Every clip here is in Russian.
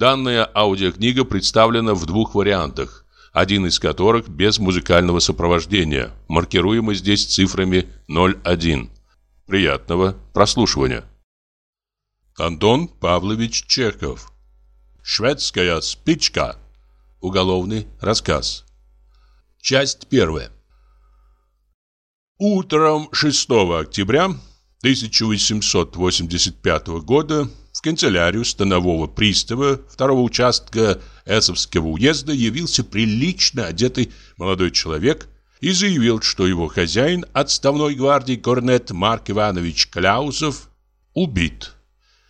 Данная аудиокнига представлена в двух вариантах, один из которых без музыкального сопровождения, маркируемый здесь цифрами 01. Приятного прослушивания. Антон Павлович Чехов. Шведская спичка. Уголовный рассказ. Часть первая. Утром 6 октября 1885 года в канцелярию станового пристава второго участка Эсовского уезда явился прилично одетый молодой человек и заявил, что его хозяин, отставной гвардии корнет Марк Иванович Кляусов, убит.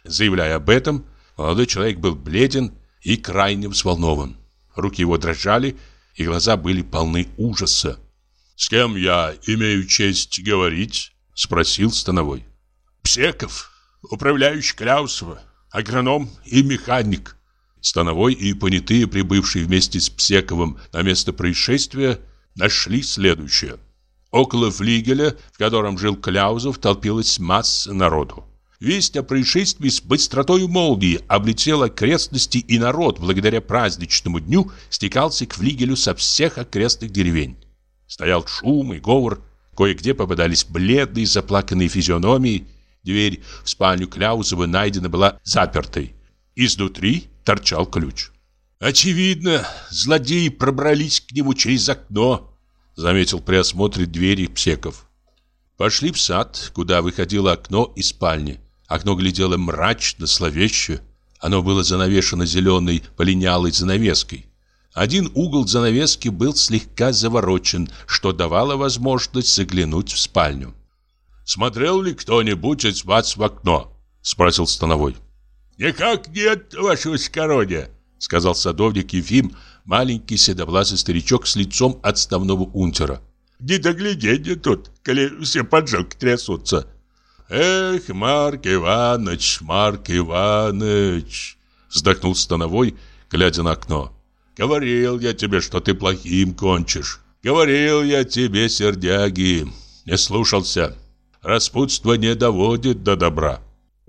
Заявляя об этом, молодой человек был бледен и крайне взволнован. Руки его дрожали, и глаза были полны ужаса. «С кем я имею честь говорить?» — спросил Становой. «Псеков, управляющий Кляусова, агроном и механик». Становой и понятые, прибывшие вместе с Псековым на место происшествия, нашли следующее. Около флигеля, в котором жил Кляузов, толпилась масса народу. Весть о происшествии с быстротой молнии облетела окрестности, и народ, благодаря праздничному дню, стекался к флигелю со всех окрестных деревень. Стоял шум и говор, кое-где попадались бледные заплаканные физиономии. Дверь в спальню Кляузова найдена была запертой. Изнутри торчал ключ. «Очевидно, злодеи пробрались к нему через окно», заметил при осмотре двери Псеков. Пошли в сад, куда выходило окно из спальни. Окно глядело мрачно, зловеще. Оно было занавешено зеленой полинялой занавеской. Один угол занавески был слегка заворочен, что давало возможность заглянуть в спальню. «Смотрел ли кто-нибудь из вас в окно?» — спросил Становой. «Никак нет, вашего скородия», — сказал садовник Ефим, маленький седовласый старичок с лицом отставного унтера. «Не догляденье тут, коли все поджилки трясутся». «Эх, Марк Иванович, Марк Иванович!» Вздохнул Становой, глядя на окно. «Говорил я тебе, что ты плохим кончишь. Говорил я тебе, сердяги. Не слушался. Распутство не доводит до добра».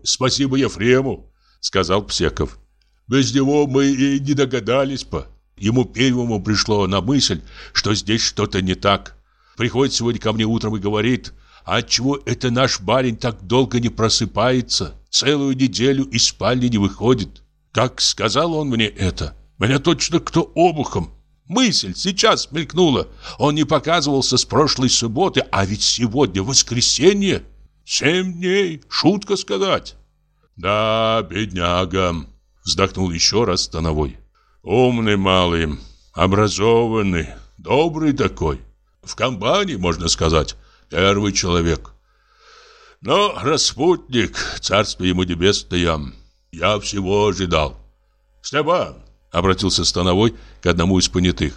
«Спасибо Ефрему», — сказал Псеков. «Без него мы и не догадались бы. Ему первому пришло на мысль, что здесь что-то не так. Приходит сегодня ко мне утром и говорит, Отчего это наш барин так долго не просыпается, целую неделю из спальни не выходит? Как сказал он мне это, меня точно кто обухом. Мысль сейчас мелькнула. Он не показывался с прошлой субботы, а ведь сегодня воскресенье. Семь дней, шутка сказать. Да, бедняга, вздохнул еще раз Становой. Умный малый, образованный, добрый такой. В компании, можно сказать, Первый человек. Но распутник, царство ему небесное, я всего ожидал. Степан, обратился Становой к одному из понятых.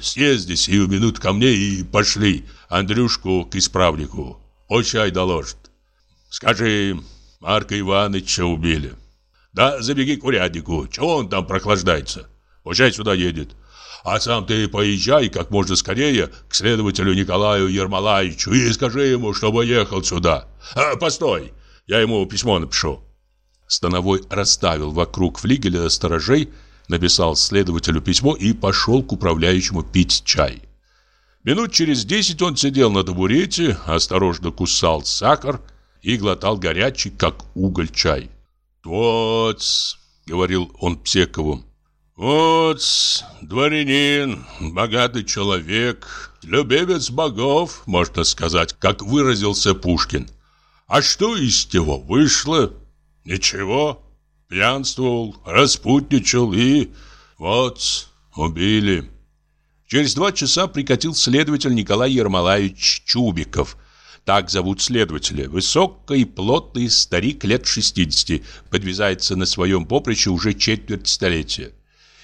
Съезди сию минут ко мне и пошли Андрюшку к исправнику. О чай доложит. Скажи, Марка Ивановича убили. Да забеги к уряднику, чего он там прохлаждается? Пущай сюда едет. А сам ты поезжай как можно скорее к следователю Николаю Ермолаевичу и скажи ему, чтобы ехал сюда. А, постой, я ему письмо напишу. Становой расставил вокруг флигеля сторожей, написал следователю письмо и пошел к управляющему пить чай. Минут через десять он сидел на табурете, осторожно кусал сахар и глотал горячий, как уголь, чай. «Вот», — говорил он Псекову, вот, дворянин, богатый человек, любимец богов, можно сказать, как выразился Пушкин. А что из него вышло? Ничего. Пьянствовал, распутничал и... Вот, убили. Через два часа прикатил следователь Николай Ермолаевич Чубиков. Так зовут следователя. Высокий, плотный старик лет 60. Подвязается на своем поприще уже четверть столетия.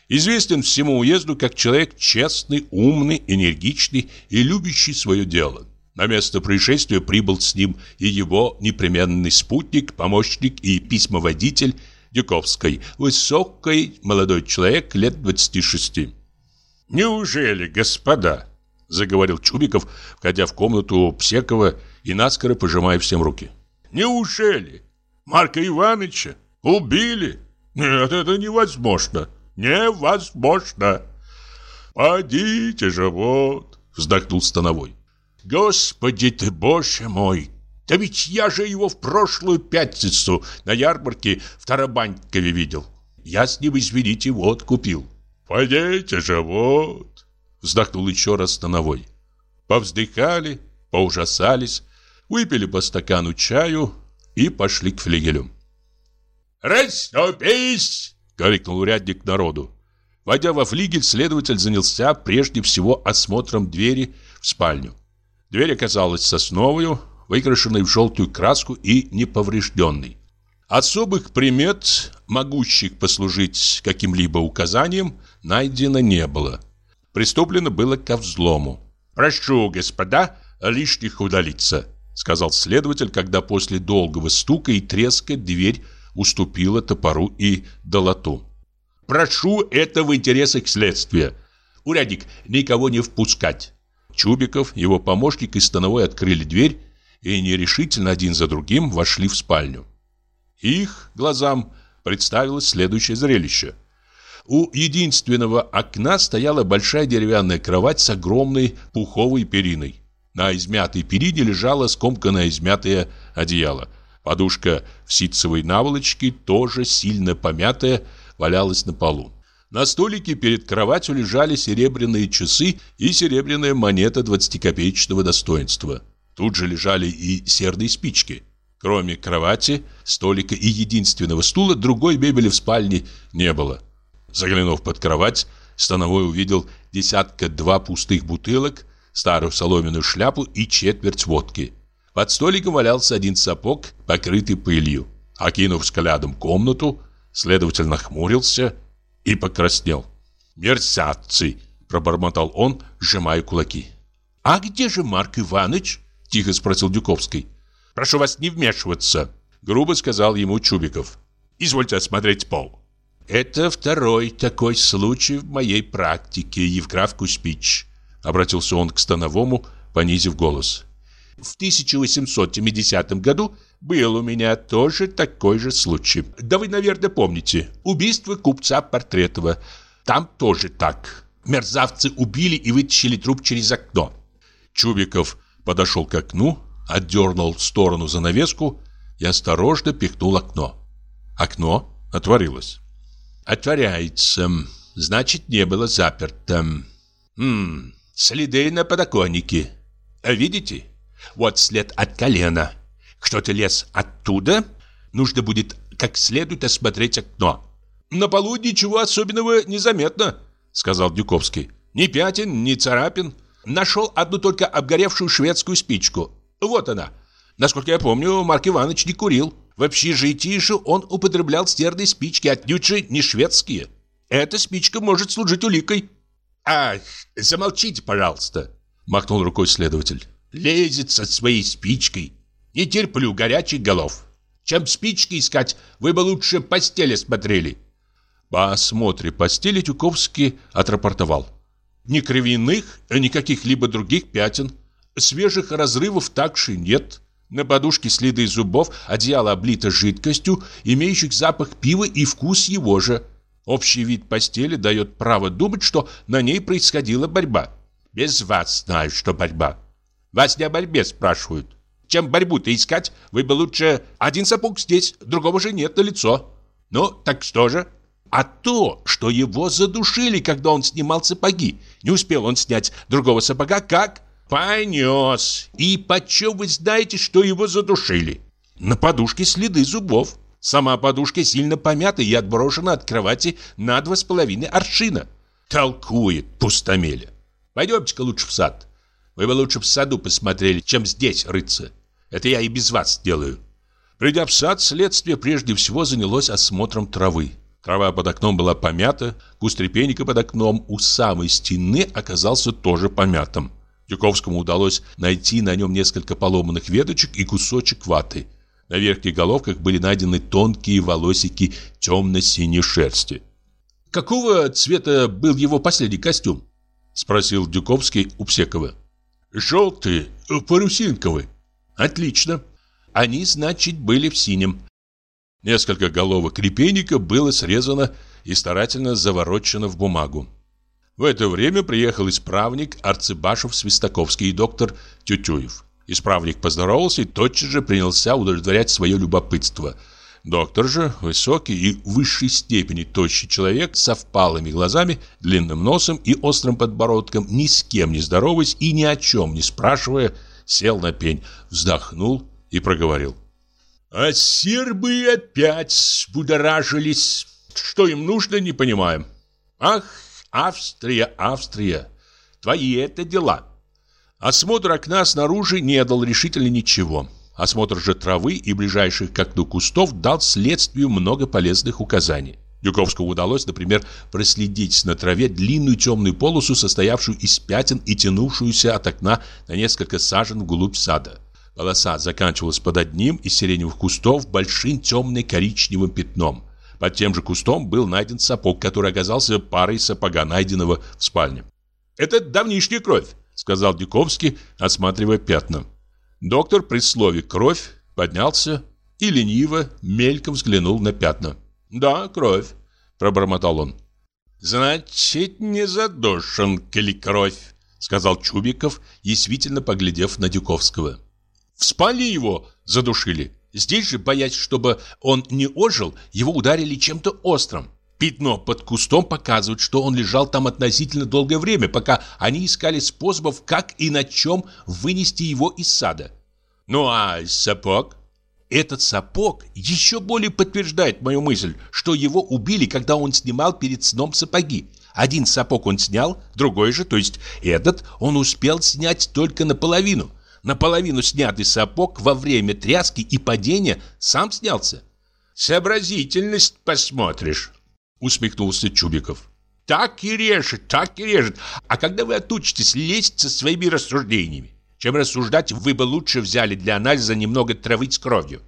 Известен всему уезду как человек честный, умный, энергичный и любящий свое дело. На место происшествия прибыл с ним и его непременный спутник, помощник и письмоводитель Дюковской, высокий молодой человек лет 26. «Неужели, господа?» – заговорил Чубиков, входя в комнату Псекова и наскоро пожимая всем руки. «Неужели? Марка Ивановича убили? Нет, это невозможно. Невозможно. Подите же вот, вздохнул Становой. Господи ты, боже мой, да ведь я же его в прошлую пятницу на ярмарке в Тарабанькове видел. Я с ним, извините, вот купил. Пойдите же вот, вздохнул еще раз Становой. Повздыхали, поужасались, выпили по стакану чаю и пошли к флигелю. «Расступись!» — крикнул урядник народу. Войдя во флигель, следователь занялся прежде всего осмотром двери в спальню. Дверь оказалась сосновую, выкрашенной в желтую краску и неповрежденной. Особых примет, могущих послужить каким-либо указанием, найдено не было. Приступлено было ко взлому. «Прошу, господа, лишних удалиться», — сказал следователь, когда после долгого стука и треска дверь уступила топору и долоту. Прошу это в интересах следствия. Урядник, никого не впускать. Чубиков, его помощник и Становой открыли дверь и нерешительно один за другим вошли в спальню. Их глазам представилось следующее зрелище. У единственного окна стояла большая деревянная кровать с огромной пуховой периной. На измятой перине лежало скомканное измятое одеяло. Подушка в ситцевой наволочке, тоже сильно помятая, валялась на полу. На столике перед кроватью лежали серебряные часы и серебряная монета 20-копеечного достоинства. Тут же лежали и серные спички. Кроме кровати, столика и единственного стула, другой мебели в спальне не было. Заглянув под кровать, Становой увидел десятка-два пустых бутылок, старую соломенную шляпу и четверть водки. Под столиком валялся один сапог, покрытый пылью. Окинув взглядом комнату, Следователь нахмурился и покраснел. «Мерзавцы!» – пробормотал он, сжимая кулаки. «А где же Марк Иванович?» – тихо спросил Дюковский. «Прошу вас не вмешиваться», – грубо сказал ему Чубиков. «Извольте осмотреть пол». «Это второй такой случай в моей практике, Евграф Кузьмич», – обратился он к Становому, понизив голос. «В 1870 году был у меня тоже такой же случай. Да вы, наверное, помните. Убийство купца Портретова. Там тоже так. Мерзавцы убили и вытащили труп через окно. Чубиков подошел к окну, отдернул в сторону занавеску и осторожно пихнул окно. Окно отворилось. Отворяется. Значит, не было заперто. Хм, следы на подоконнике. Видите? Вот след от колена. Кто-то лез оттуда. Нужно будет как следует осмотреть окно. На полу ничего особенного не заметно, сказал Дюковский. Ни пятен, ни царапин. Нашел одну только обгоревшую шведскую спичку. Вот она. Насколько я помню, Марк Иванович не курил. В общежитии же он употреблял стерные спички, отнюдь же не шведские. Эта спичка может служить уликой. «Ах, замолчите, пожалуйста!» Махнул рукой следователь. «Лезет со своей спичкой. Не терплю горячих голов. Чем спички искать, вы бы лучше постели смотрели. По осмотре постели Тюковский отрапортовал. Ни кровяных, ни каких-либо других пятен. Свежих разрывов также нет. На подушке следы зубов, одеяло облито жидкостью, имеющих запах пива и вкус его же. Общий вид постели дает право думать, что на ней происходила борьба. Без вас знаю, что борьба. Вас не о борьбе спрашивают. Чем борьбу-то искать, вы бы лучше один сапог здесь, другого же нет на лицо. Ну, так что же? А то, что его задушили, когда он снимал сапоги. Не успел он снять другого сапога, как? Понес. И почем вы знаете, что его задушили? На подушке следы зубов. Сама подушка сильно помята и отброшена от кровати на два с половиной аршина. Толкует пустомеля. Пойдемте-ка лучше в сад. Вы бы лучше в саду посмотрели, чем здесь рыться. Это я и без вас делаю. Придя в сад, следствие прежде всего занялось осмотром травы. Трава под окном была помята, куст репейника под окном у самой стены оказался тоже помятым. Дюковскому удалось найти на нем несколько поломанных веточек и кусочек ваты. На верхних головках были найдены тонкие волосики темно-синей шерсти. «Какого цвета был его последний костюм?» – спросил Дюковский у Псекова. «Желтый, парусинковый», Отлично. Они, значит, были в синем. Несколько головок репейника было срезано и старательно заворочено в бумагу. В это время приехал исправник Арцебашев Свистаковский и доктор Тютюев. Исправник поздоровался и тотчас же принялся удовлетворять свое любопытство. Доктор же, высокий и в высшей степени тощий человек, со впалыми глазами, длинным носом и острым подбородком, ни с кем не здороваясь и ни о чем не спрашивая, сел на пень, вздохнул и проговорил. «А сербы опять сбудоражились. Что им нужно, не понимаем. Ах, Австрия, Австрия, твои это дела». Осмотр окна снаружи не дал решительно ничего. Осмотр же травы и ближайших к окну кустов дал следствию много полезных указаний. Дюковскому удалось, например, проследить на траве длинную темную полосу, состоявшую из пятен и тянувшуюся от окна на несколько сажен вглубь сада. Полоса заканчивалась под одним из сиреневых кустов большим темно-коричневым пятном. Под тем же кустом был найден сапог, который оказался парой сапога, найденного в спальне. «Это давнишняя кровь», — сказал Дюковский, осматривая пятна. Доктор при слове «кровь» поднялся и лениво, мельком взглянул на пятна. «Да, кровь», — пробормотал он. «Значит, не задушен, коли кровь», — сказал Чубиков, язвительно поглядев на Дюковского. «В спальне его задушили. Здесь же, боясь, чтобы он не ожил, его ударили чем-то острым. Пятно под кустом показывает, что он лежал там относительно долгое время, пока они искали способов, как и на чем вынести его из сада. Ну а сапог? Этот сапог еще более подтверждает мою мысль, что его убили, когда он снимал перед сном сапоги. Один сапог он снял, другой же, то есть этот, он успел снять только наполовину. Наполовину снятый сапог во время тряски и падения сам снялся. «Сообразительность посмотришь», — усмехнулся Чубиков. «Так и режет, так и режет. А когда вы отучитесь лезть со своими рассуждениями? Чем рассуждать, вы бы лучше взяли для анализа немного травы с кровью.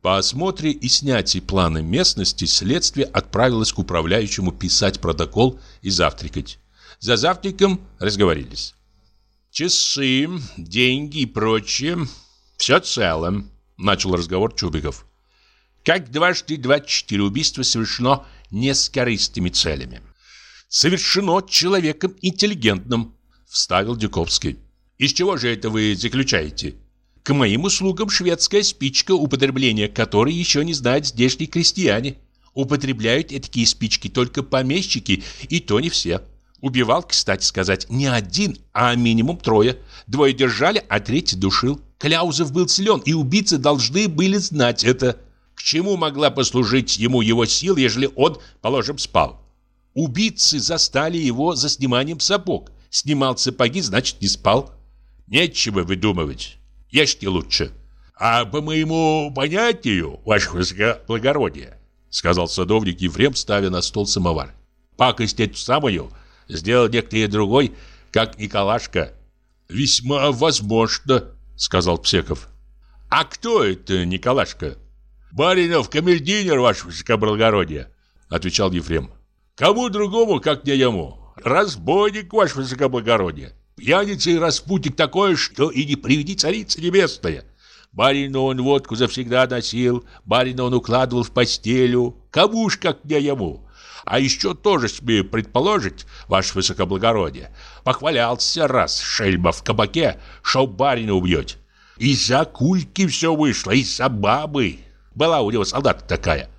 По осмотре и снятии плана местности следствие отправилось к управляющему писать протокол и завтракать. За завтраком разговорились. «Часы, деньги и прочее – все цело», – начал разговор Чубиков. «Как дважды двадцать четыре убийства совершено не с корыстыми целями». «Совершено человеком интеллигентным», – вставил Дюковский. Из чего же это вы заключаете? К моим услугам шведская спичка, употребление которой еще не знают здешние крестьяне. Употребляют такие спички только помещики, и то не все. Убивал, кстати сказать, не один, а минимум трое. Двое держали, а третий душил. Кляузов был силен, и убийцы должны были знать это. К чему могла послужить ему его сила, ежели он, положим, спал? Убийцы застали его за сниманием сапог. Снимал сапоги, значит, не спал. Нечего выдумывать. Ешьте лучше. А по моему понятию, ваше высокоблагородие, сказал садовник Ефрем, ставя на стол самовар. Пакость эту самую сделал некто другой, как Николашка. Весьма возможно, сказал Псеков. А кто это Николашка? Баринов камердинер, ваше высокоблагородие, отвечал Ефрем. Кому другому, как не ему. Разбойник, ваше высокоблагородие. Пьяница и распутник такое, что и не приведи царица небесная. Барину он водку завсегда носил, барина он укладывал в постелю. Кому ж, как не ему. А еще тоже смею предположить, ваше высокоблагородие, похвалялся раз шельма в кабаке, что барина убьет. Из-за кульки все вышло, из-за бабы. Была у него солдатка такая.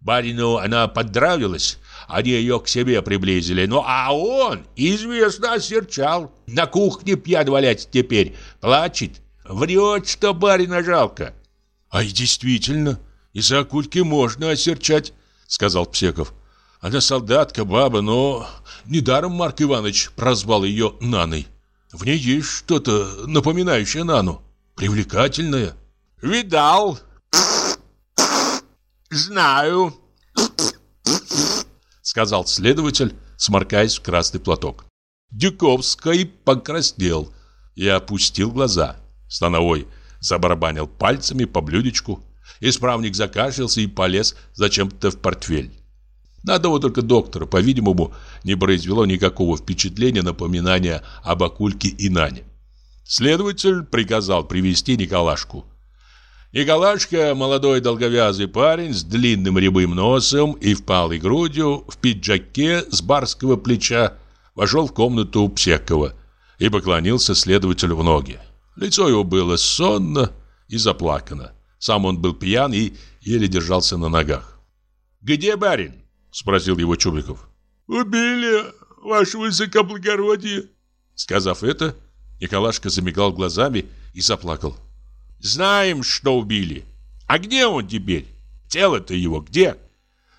Барину она подравилась, они ее к себе приблизили. Ну, а он, известно, осерчал. На кухне пьян валяется теперь. Плачет. Врет, что барина жалко. А и действительно, из-за акульки можно осерчать, сказал Псеков. Она солдатка, баба, но недаром Марк Иванович прозвал ее Наной. В ней есть что-то напоминающее Нану. Привлекательное. Видал. Знаю сказал следователь, сморкаясь в красный платок. Дюковский покраснел и опустил глаза. Становой забарабанил пальцами по блюдечку. Исправник закашлялся и полез зачем-то в портфель. На одного только доктора, по-видимому, не произвело никакого впечатления напоминания об Акульке и Нане. Следователь приказал привести Николашку. Николашка, молодой долговязый парень с длинным рябым носом и впалой грудью, в пиджаке с барского плеча, вошел в комнату Псекова и поклонился следователю в ноги. Лицо его было сонно и заплакано. Сам он был пьян и еле держался на ногах. «Где барин?» – спросил его Чубриков. «Убили, ваше высокоблагородие!» Сказав это, Николашка замигал глазами и заплакал. «Знаем, что убили. А где он теперь? Тело-то его где?»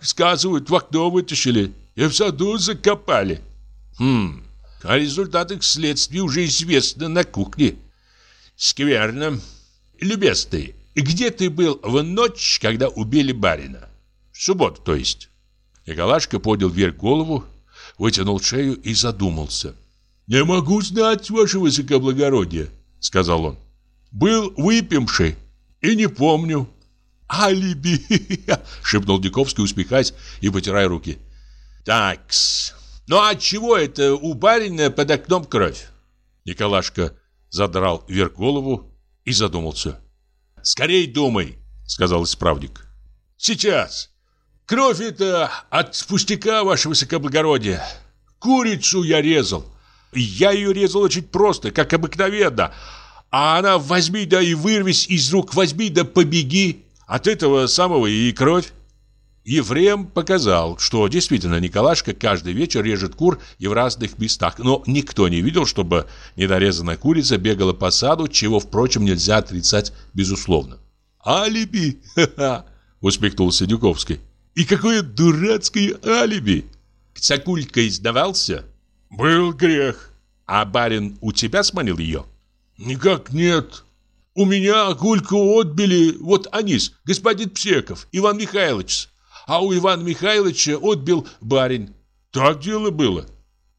«Сказывают, в окно вытащили и в саду закопали». «Хм, о результатах следствия уже известно на кухне». «Скверно. Любезный, где ты был в ночь, когда убили барина? В субботу, то есть?» Николашка поднял вверх голову, вытянул шею и задумался. «Не могу знать, ваше высокоблагородие», — сказал он. «Был выпивший и не помню». «Алиби!» — шепнул Диковский, усмехаясь и потирая руки. «Такс, ну а чего это у барина под окном кровь?» Николашка задрал вверх голову и задумался. «Скорей думай», — сказал исправник. «Сейчас. Кровь это от пустяка, ваше высокоблагородие. Курицу я резал. Я ее резал очень просто, как обыкновенно. А она возьми да и вырвись из рук, возьми да побеги. От этого самого и кровь. Ефрем показал, что действительно Николашка каждый вечер режет кур и в разных местах, но никто не видел, чтобы недорезанная курица бегала по саду, чего, впрочем, нельзя отрицать безусловно. «Алиби!» — усмехнулся Дюковский. «И какое дурацкое алиби!» «Цакулька издавался?» «Был грех». «А барин у тебя сманил ее?» «Никак нет. У меня Гульку отбили вот Анис, господин Псеков, Иван Михайлович. А у Ивана Михайловича отбил барин. Так дело было».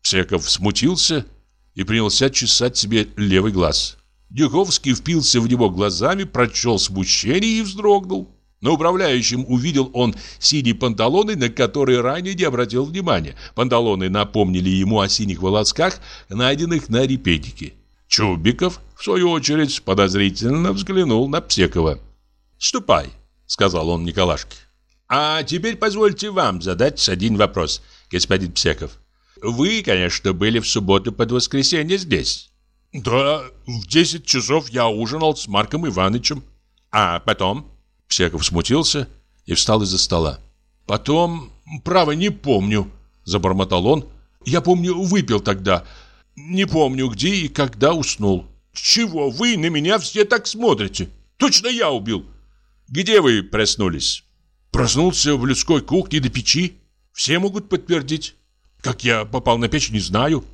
Псеков смутился и принялся чесать себе левый глаз. Дюковский впился в него глазами, прочел смущение и вздрогнул. На управляющем увидел он синие панталоны, на которые ранее не обратил внимания. Панталоны напомнили ему о синих волосках, найденных на репетике. Чубиков, в свою очередь, подозрительно взглянул на Псекова. «Ступай», — сказал он Николашке. «А теперь позвольте вам задать один вопрос, господин Псеков. Вы, конечно, были в субботу под воскресенье здесь?» «Да, в 10 часов я ужинал с Марком Ивановичем». «А потом?» Псеков смутился и встал из-за стола. «Потом, право, не помню», — забормотал он. «Я помню, выпил тогда. Не помню, где и когда уснул». «Чего вы на меня все так смотрите? Точно я убил!» «Где вы проснулись?» «Проснулся в людской кухне до печи. Все могут подтвердить. Как я попал на печь, не знаю».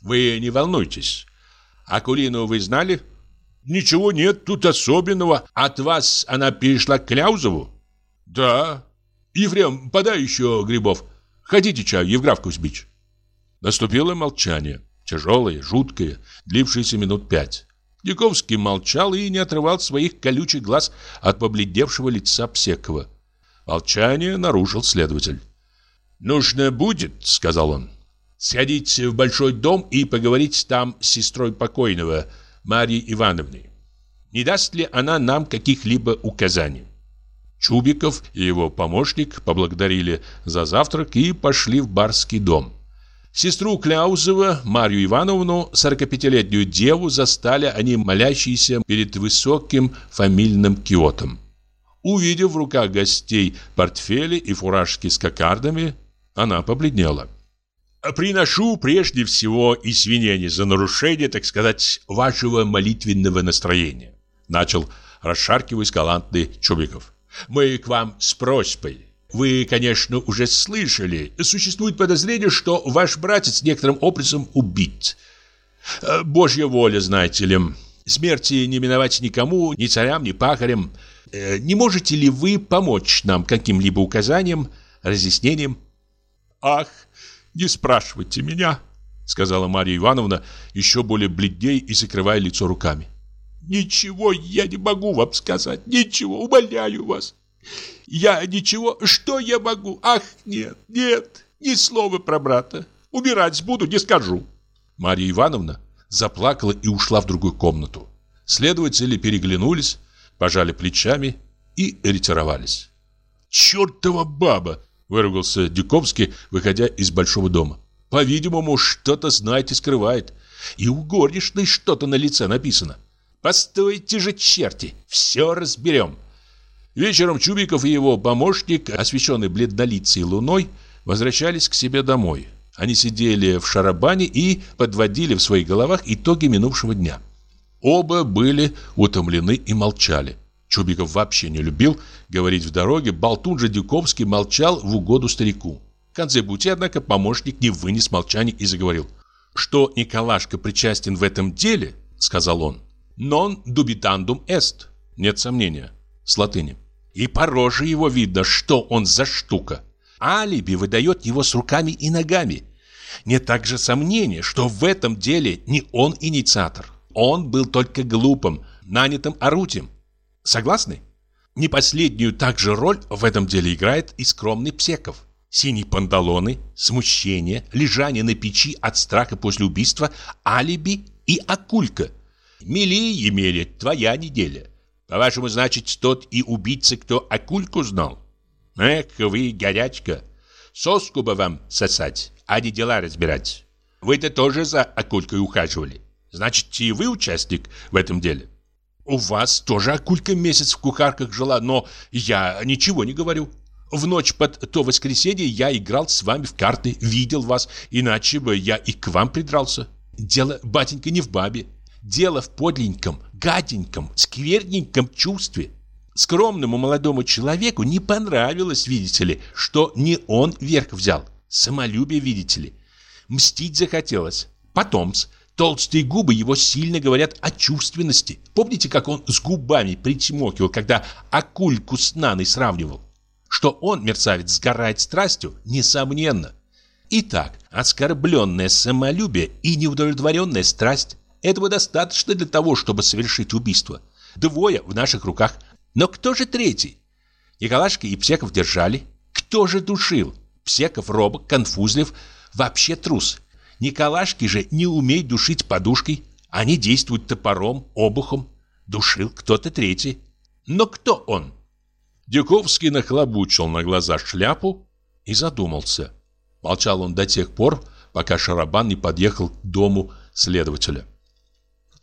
«Вы не волнуйтесь. Акулину вы знали?» Ничего нет тут особенного. От вас она перешла к Кляузову? Да. Ефрем, подай еще грибов. Хотите чаю, Евграф Кузьмич? Наступило молчание. Тяжелое, жуткое, длившееся минут пять. Яковский молчал и не отрывал своих колючих глаз от побледневшего лица Псекова. Молчание нарушил следователь. «Нужно будет, — сказал он, — сходить в большой дом и поговорить там с сестрой покойного, — Марьи Ивановны. Не даст ли она нам каких-либо указаний? Чубиков и его помощник поблагодарили за завтрак и пошли в барский дом. Сестру Кляузова, Марью Ивановну, 45-летнюю деву, застали они молящиеся перед высоким фамильным киотом. Увидев в руках гостей портфели и фуражки с кокардами, она побледнела. Приношу прежде всего извинения за нарушение, так сказать, вашего молитвенного настроения. Начал расшаркиваясь галантный Чубиков. Мы к вам с просьбой. Вы, конечно, уже слышали. Существует подозрение, что ваш братец некоторым образом убит. Э, Божья воля, знаете ли. Смерти не миновать никому, ни царям, ни пахарям. Э, не можете ли вы помочь нам каким-либо указанием, разъяснением? Ах, «Не спрашивайте меня», — сказала Марья Ивановна, еще более бледней и закрывая лицо руками. «Ничего я не могу вам сказать, ничего, умоляю вас. Я ничего, что я могу? Ах, нет, нет, ни слова про брата. Умирать буду, не скажу». Марья Ивановна заплакала и ушла в другую комнату. Следователи переглянулись, пожали плечами и ретировались. «Чертова баба!» – выругался Дюковский, выходя из большого дома. «По-видимому, что-то знает и скрывает. И у горничной что-то на лице написано. Постойте же, черти, все разберем!» Вечером Чубиков и его помощник, освещенный бледнолицей луной, возвращались к себе домой. Они сидели в шарабане и подводили в своих головах итоги минувшего дня. Оба были утомлены и молчали. Чубиков вообще не любил говорить в дороге, болтун же Дюковский молчал в угоду старику. В конце пути, однако, помощник не вынес молчания и заговорил. «Что Николашка причастен в этом деле, — сказал он, — non dubitandum est, нет сомнения, с латыни. И по роже его видно, что он за штука. Алиби выдает его с руками и ногами. Нет также сомнения, что в этом деле не он инициатор. Он был только глупым, нанятым орудием. Согласны? Не последнюю также роль в этом деле играет и скромный Псеков. Синие панталоны, смущение, лежание на печи от страха после убийства, алиби и акулька. Мели, Емеля, твоя неделя. По-вашему, значит, тот и убийца, кто акульку знал? Эх, вы, горячка, соску бы вам сосать, а не дела разбирать. Вы-то тоже за акулькой ухаживали. Значит, и вы участник в этом деле. У вас тоже акулька месяц в кухарках жила, но я ничего не говорю. В ночь под то воскресенье я играл с вами в карты, видел вас, иначе бы я и к вам придрался. Дело, батенька, не в бабе. Дело в подленьком, гаденьком, скверненьком чувстве. Скромному молодому человеку не понравилось, видите ли, что не он верх взял. Самолюбие, видите ли. Мстить захотелось. Потомс. Толстые губы его сильно говорят о чувственности. Помните, как он с губами причмокивал, когда акульку с Наной сравнивал? Что он, мерцавец, сгорает страстью, несомненно. Итак, оскорбленное самолюбие и неудовлетворенная страсть этого достаточно для того, чтобы совершить убийство. Двое в наших руках. Но кто же третий? Николашка и Псеков держали. Кто же душил? Псеков робок, конфузлив, вообще трус. Николашки же не умеют душить подушкой. Они действуют топором, обухом. Душил кто-то третий. Но кто он? Дюковский нахлобучил на глаза шляпу и задумался. Молчал он до тех пор, пока Шарабан не подъехал к дому следователя.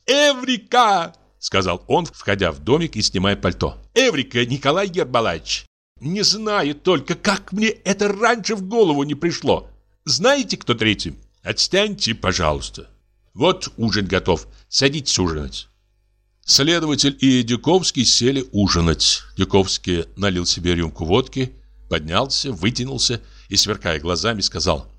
«Эврика!» — сказал он, входя в домик и снимая пальто. «Эврика, Николай Гербалаевич! Не знаю только, как мне это раньше в голову не пришло. Знаете, кто третий? Отстаньте, пожалуйста. Вот ужин готов. Садитесь ужинать». Следователь и Дюковский сели ужинать. Дюковский налил себе рюмку водки, поднялся, вытянулся и, сверкая глазами, сказал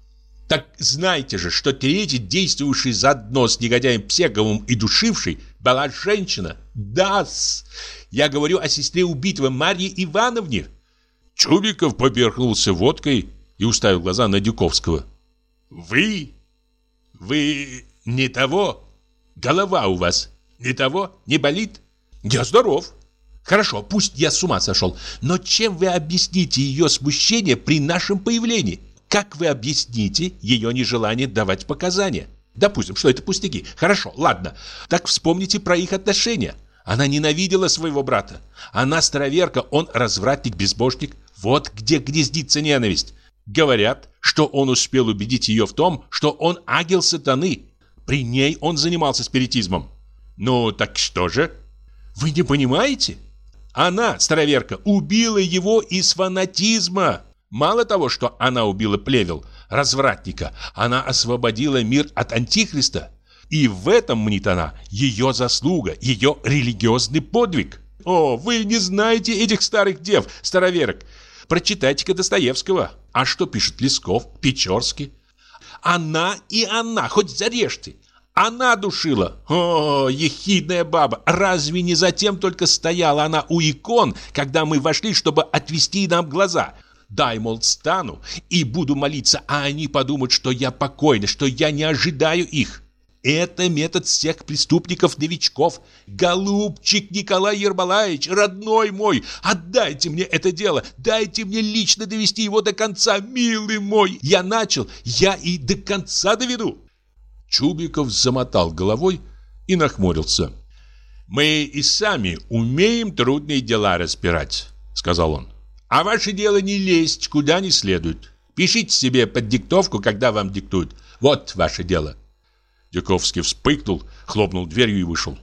так знаете же, что третий, действующий заодно с негодяем Псеговым и душивший, была женщина. да -с. Я говорю о сестре убитого Марье Ивановне. Чубиков поперхнулся водкой и уставил глаза на Дюковского. Вы? Вы не того? Голова у вас не того? Не болит? Я здоров. Хорошо, пусть я с ума сошел, но чем вы объясните ее смущение при нашем появлении? Как вы объясните ее нежелание давать показания? Допустим, что это пустяки. Хорошо, ладно. Так вспомните про их отношения. Она ненавидела своего брата. Она староверка, он развратник-безбожник. Вот где гнездится ненависть. Говорят, что он успел убедить ее в том, что он ангел сатаны. При ней он занимался спиритизмом. Ну, так что же? Вы не понимаете? Она, староверка, убила его из фанатизма. Мало того, что она убила плевел, развратника, она освободила мир от антихриста. И в этом, мнит она, ее заслуга, ее религиозный подвиг. О, вы не знаете этих старых дев, староверок. Прочитайте-ка Достоевского. А что пишет Лесков, Печорский? Она и она, хоть зарежьте. Она душила. О, ехидная баба. Разве не затем только стояла она у икон, когда мы вошли, чтобы отвести нам глаза? Дай, мол, стану и буду молиться, а они подумают, что я покойный, что я не ожидаю их. Это метод всех преступников-новичков. Голубчик Николай Ермолаевич, родной мой, отдайте мне это дело. Дайте мне лично довести его до конца, милый мой. Я начал, я и до конца доведу. Чубиков замотал головой и нахмурился. Мы и сами умеем трудные дела разбирать, сказал он. А ваше дело не лезть куда не следует. Пишите себе под диктовку, когда вам диктуют. Вот ваше дело. Дюковский вспыхнул, хлопнул дверью и вышел.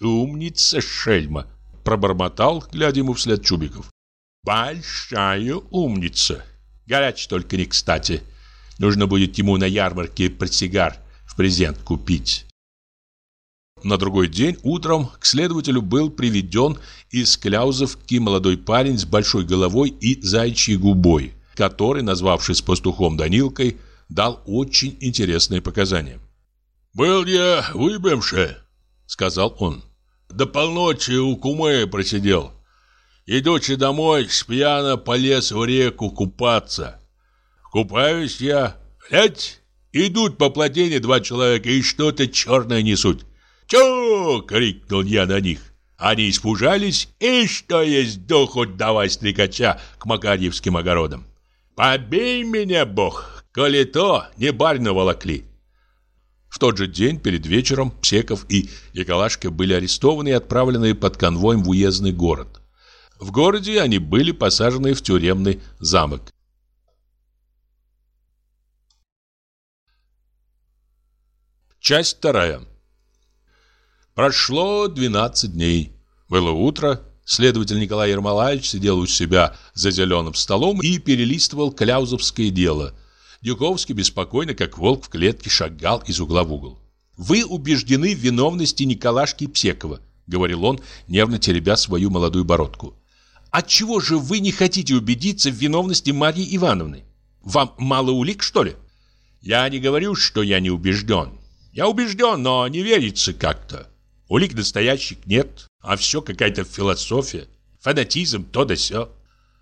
«Умница, шельма!» – пробормотал, глядя ему вслед Чубиков. «Большая умница! Горячий только не кстати. Нужно будет ему на ярмарке портсигар в презент купить». На другой день утром к следователю был приведен из Кляузовки молодой парень с большой головой и зайчьей губой, который, назвавшись пастухом Данилкой, дал очень интересные показания. «Был я выбемше», — сказал он. «До полночи у кумы просидел. Идучи домой, спьяно полез в реку купаться. Купаюсь я, глядь, идут по плотине два человека и что-то черное несут. «Чё!» — крикнул я на них. Они испужались, и что есть духу давай стрекача к Макарьевским огородам. «Побей меня, Бог, коли то не барина волокли!» В тот же день, перед вечером, Псеков и Николашка были арестованы и отправлены под конвоем в уездный город. В городе они были посажены в тюремный замок. Часть вторая. Прошло 12 дней. Было утро. Следователь Николай Ермолаевич сидел у себя за зеленым столом и перелистывал кляузовское дело. Дюковский беспокойно, как волк в клетке, шагал из угла в угол. «Вы убеждены в виновности Николашки Псекова», — говорил он, нервно теребя свою молодую бородку. «Отчего же вы не хотите убедиться в виновности Марьи Ивановны? Вам мало улик, что ли?» «Я не говорю, что я не убежден. Я убежден, но не верится как-то. Улик настоящих нет, а все какая-то философия, фанатизм, то да сё.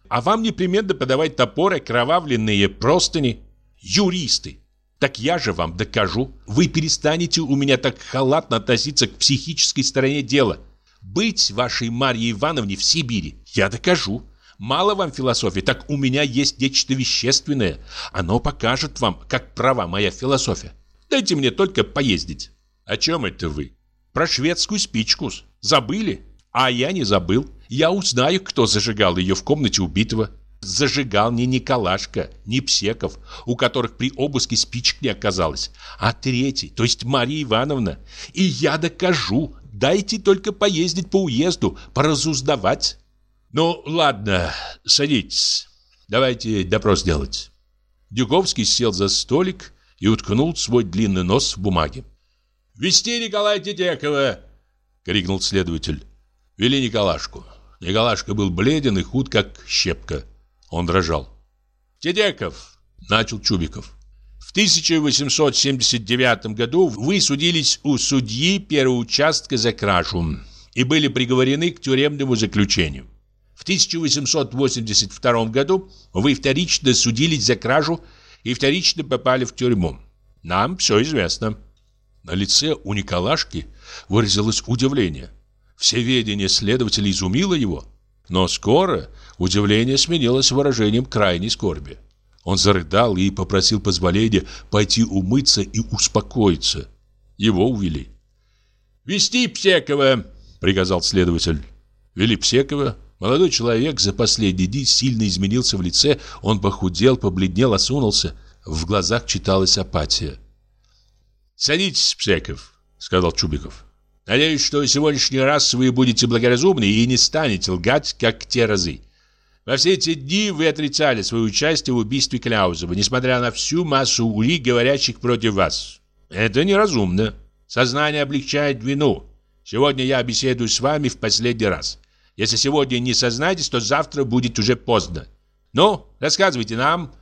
А вам непременно подавать топоры, кровавленные простыни. Юристы. Так я же вам докажу. Вы перестанете у меня так халатно относиться к психической стороне дела. Быть вашей Марье Ивановне в Сибири я докажу. Мало вам философии, так у меня есть нечто вещественное. Оно покажет вам, как права моя философия. Дайте мне только поездить. О чем это вы? Про шведскую спичку. Забыли? А я не забыл. Я узнаю, кто зажигал ее в комнате убитого. Зажигал не Николашка, не Псеков, у которых при обыске спичек не оказалось, а третий, то есть Мария Ивановна. И я докажу. Дайте только поездить по уезду, поразуздавать. Ну, ладно, садитесь. Давайте допрос делать. Дюковский сел за столик и уткнул свой длинный нос в бумаге. «Вести Николая Тетекова!» — крикнул следователь. Вели Николашку. Николашка был бледен и худ, как щепка. Он дрожал. «Тетеков!» — начал Чубиков. «В 1879 году вы судились у судьи первого участка за кражу и были приговорены к тюремному заключению. В 1882 году вы вторично судились за кражу и вторично попали в тюрьму. Нам все известно». На лице у Николашки выразилось удивление. Всеведение следователя изумило его. Но скоро удивление сменилось выражением крайней скорби. Он зарыдал и попросил позволения пойти умыться и успокоиться. Его увели. «Вести Псекова!» — приказал следователь. Вели Псекова. Молодой человек за последние дни сильно изменился в лице. Он похудел, побледнел, осунулся. В глазах читалась апатия. «Садитесь, Псеков», — сказал Чубиков. «Надеюсь, что сегодняшний раз вы будете благоразумны и не станете лгать, как те разы. Во все эти дни вы отрицали свое участие в убийстве Кляузова, несмотря на всю массу улик, говорящих против вас. Это неразумно. Сознание облегчает вину. Сегодня я беседую с вами в последний раз. Если сегодня не сознаетесь, то завтра будет уже поздно. Ну, рассказывайте нам».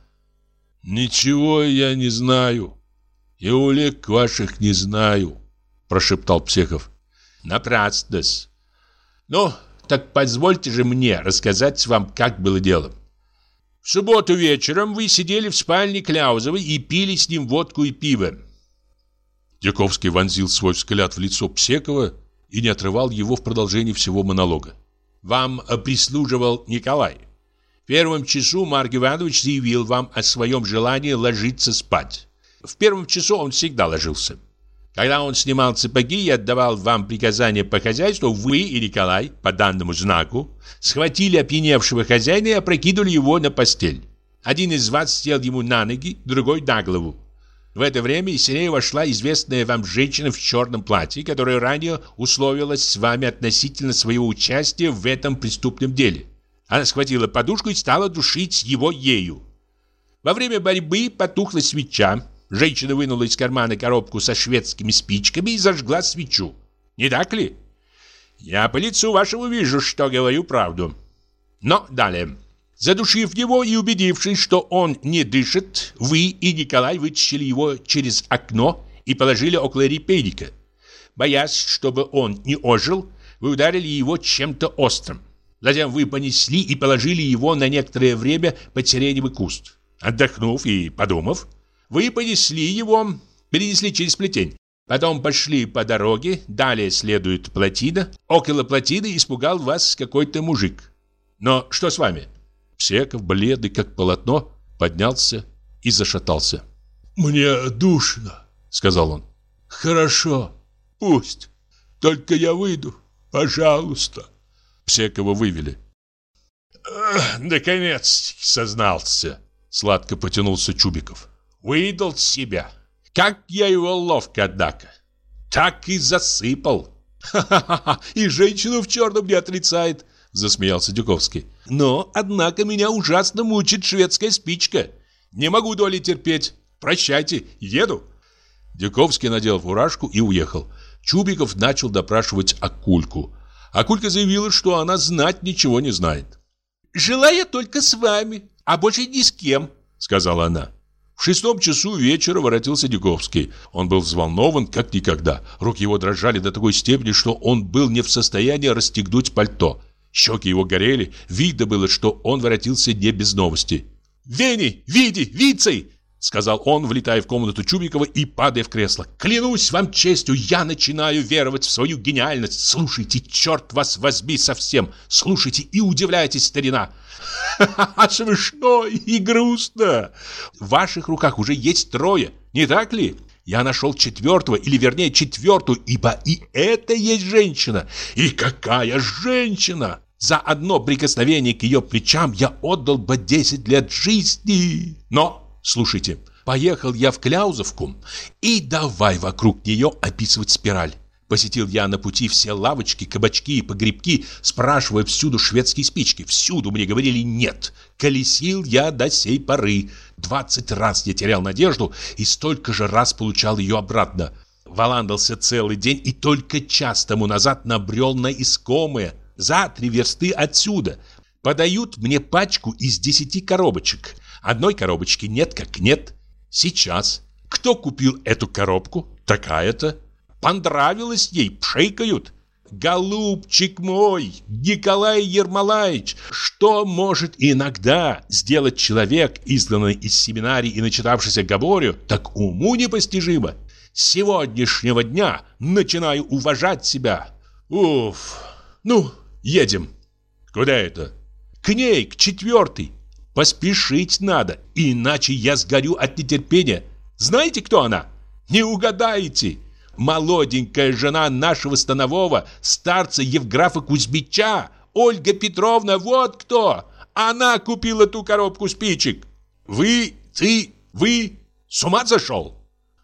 «Ничего я не знаю», «И улик ваших не знаю», – прошептал Псехов. «Напрасно-с. Ну, так позвольте же мне рассказать вам, как было дело. В субботу вечером вы сидели в спальне Кляузовой и пили с ним водку и пиво». Дяковский вонзил свой взгляд в лицо Псекова и не отрывал его в продолжении всего монолога. «Вам прислуживал Николай. В первом часу Марк Иванович заявил вам о своем желании ложиться спать. В первом часу он всегда ложился. Когда он снимал сапоги и отдавал вам приказания по хозяйству, вы и Николай, по данному знаку, схватили опьяневшего хозяина и опрокинули его на постель. Один из вас сел ему на ноги, другой на голову. В это время из синей вошла известная вам женщина в черном платье, которая ранее условилась с вами относительно своего участия в этом преступном деле. Она схватила подушку и стала душить его ею. Во время борьбы потухла свеча. Женщина вынула из кармана коробку со шведскими спичками и зажгла свечу. Не так ли? Я по лицу вашему вижу, что говорю правду. Но далее. Задушив его и убедившись, что он не дышит, вы и Николай вытащили его через окно и положили около репейника. Боясь, чтобы он не ожил, вы ударили его чем-то острым. Затем вы понесли и положили его на некоторое время под сиреневый куст. Отдохнув и подумав, вы понесли его, перенесли через плетень. Потом пошли по дороге, далее следует плотина. Около плотины испугал вас какой-то мужик. Но что с вами? Псеков, бледный как полотно, поднялся и зашатался. «Мне душно», — сказал он. «Хорошо, пусть. Только я выйду, пожалуйста». Псекова вывели. «Наконец сознался», — сладко потянулся Чубиков. «Выдал себя. Как я его ловко, однако. Так и засыпал». «Ха-ха-ха! И женщину в черном не отрицает!» Засмеялся Дюковский. «Но, однако, меня ужасно мучит шведская спичка. Не могу доли терпеть. Прощайте, еду». Дюковский надел фуражку и уехал. Чубиков начал допрашивать Акульку. Акулька заявила, что она знать ничего не знает. «Жила я только с вами, а больше ни с кем», — сказала она. В шестом часу вечера воротился Дюковский. Он был взволнован, как никогда. Руки его дрожали до такой степени, что он был не в состоянии расстегнуть пальто. Щеки его горели, видно было, что он воротился не без новости. «Вени! Види! Вицей!» Сказал он, влетая в комнату Чубикова и падая в кресло. «Клянусь вам честью, я начинаю веровать в свою гениальность. Слушайте, черт вас возьми совсем! Слушайте и удивляйтесь, старина!» «Ха-ха-ха, смешно и грустно! В ваших руках уже есть трое, не так ли? Я нашел четвертого, или вернее четвертую, ибо и это есть женщина. И какая женщина! За одно прикосновение к ее плечам я отдал бы 10 лет жизни. Но Слушайте, поехал я в Кляузовку и давай вокруг нее описывать спираль. Посетил я на пути все лавочки, кабачки и погребки, спрашивая всюду шведские спички. Всюду мне говорили «нет». Колесил я до сей поры. Двадцать раз я терял надежду и столько же раз получал ее обратно. Валандался целый день и только час тому назад набрел на искомое. За три версты отсюда. Подают мне пачку из десяти коробочек. Одной коробочки нет как нет. Сейчас. Кто купил эту коробку? Такая-то. Понравилось ей, пшикают. Голубчик мой, Николай Ермолаевич, что может иногда сделать человек, изгнанный из семинарии и начитавшийся Габорю, так уму непостижимо. С сегодняшнего дня начинаю уважать себя. Уф, ну, едем. Куда это? К ней, к четвертой. Поспешить надо, иначе я сгорю от нетерпения. Знаете, кто она? Не угадаете. Молоденькая жена нашего станового, старца Евграфа Кузьмича, Ольга Петровна, вот кто. Она купила ту коробку спичек. Вы, ты, вы с ума зашел?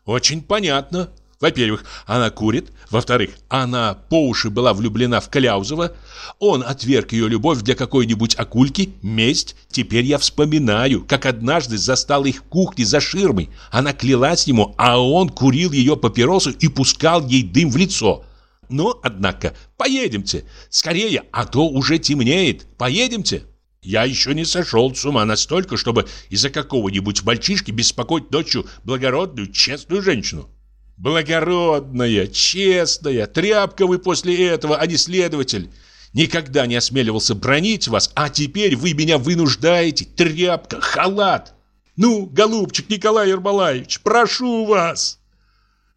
Очень понятно. Во-первых, она курит. Во-вторых, она по уши была влюблена в Кляузова. Он отверг ее любовь для какой-нибудь акульки. Месть. Теперь я вспоминаю, как однажды застал их в кухне за ширмой. Она клялась ему, а он курил ее папиросу и пускал ей дым в лицо. Но, однако, поедемте. Скорее, а то уже темнеет. Поедемте. Я еще не сошел с ума настолько, чтобы из-за какого-нибудь мальчишки беспокоить ночью благородную, честную женщину. Благородная, честная, тряпка вы после этого, а не следователь. Никогда не осмеливался бронить вас, а теперь вы меня вынуждаете. Тряпка, халат. Ну, голубчик Николай Ермолаевич, прошу вас.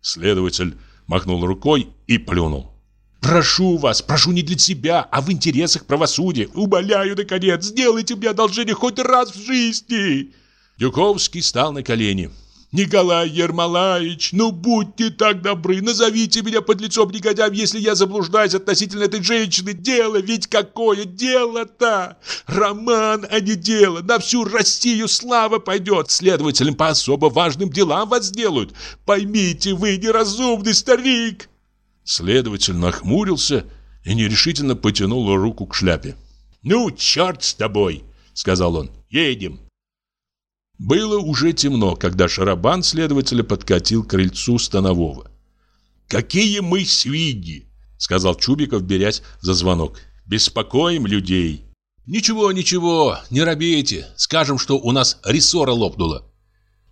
Следователь махнул рукой и плюнул. Прошу вас, прошу не для себя, а в интересах правосудия. Умоляю, наконец, сделайте мне одолжение хоть раз в жизни. Дюковский стал на колени. Николай Ермолаевич, ну будьте так добры, назовите меня под лицом негодяем, если я заблуждаюсь относительно этой женщины. Дело ведь какое дело-то! Роман, а не дело. На всю Россию слава пойдет. Следователям по особо важным делам вас сделают. Поймите, вы неразумный старик. Следователь нахмурился и нерешительно потянул руку к шляпе. «Ну, черт с тобой!» — сказал он. «Едем!» Было уже темно, когда шарабан следователя подкатил к крыльцу Станового. «Какие мы свиньи!» — сказал Чубиков, берясь за звонок. «Беспокоим людей!» «Ничего, ничего, не робейте. Скажем, что у нас рессора лопнула».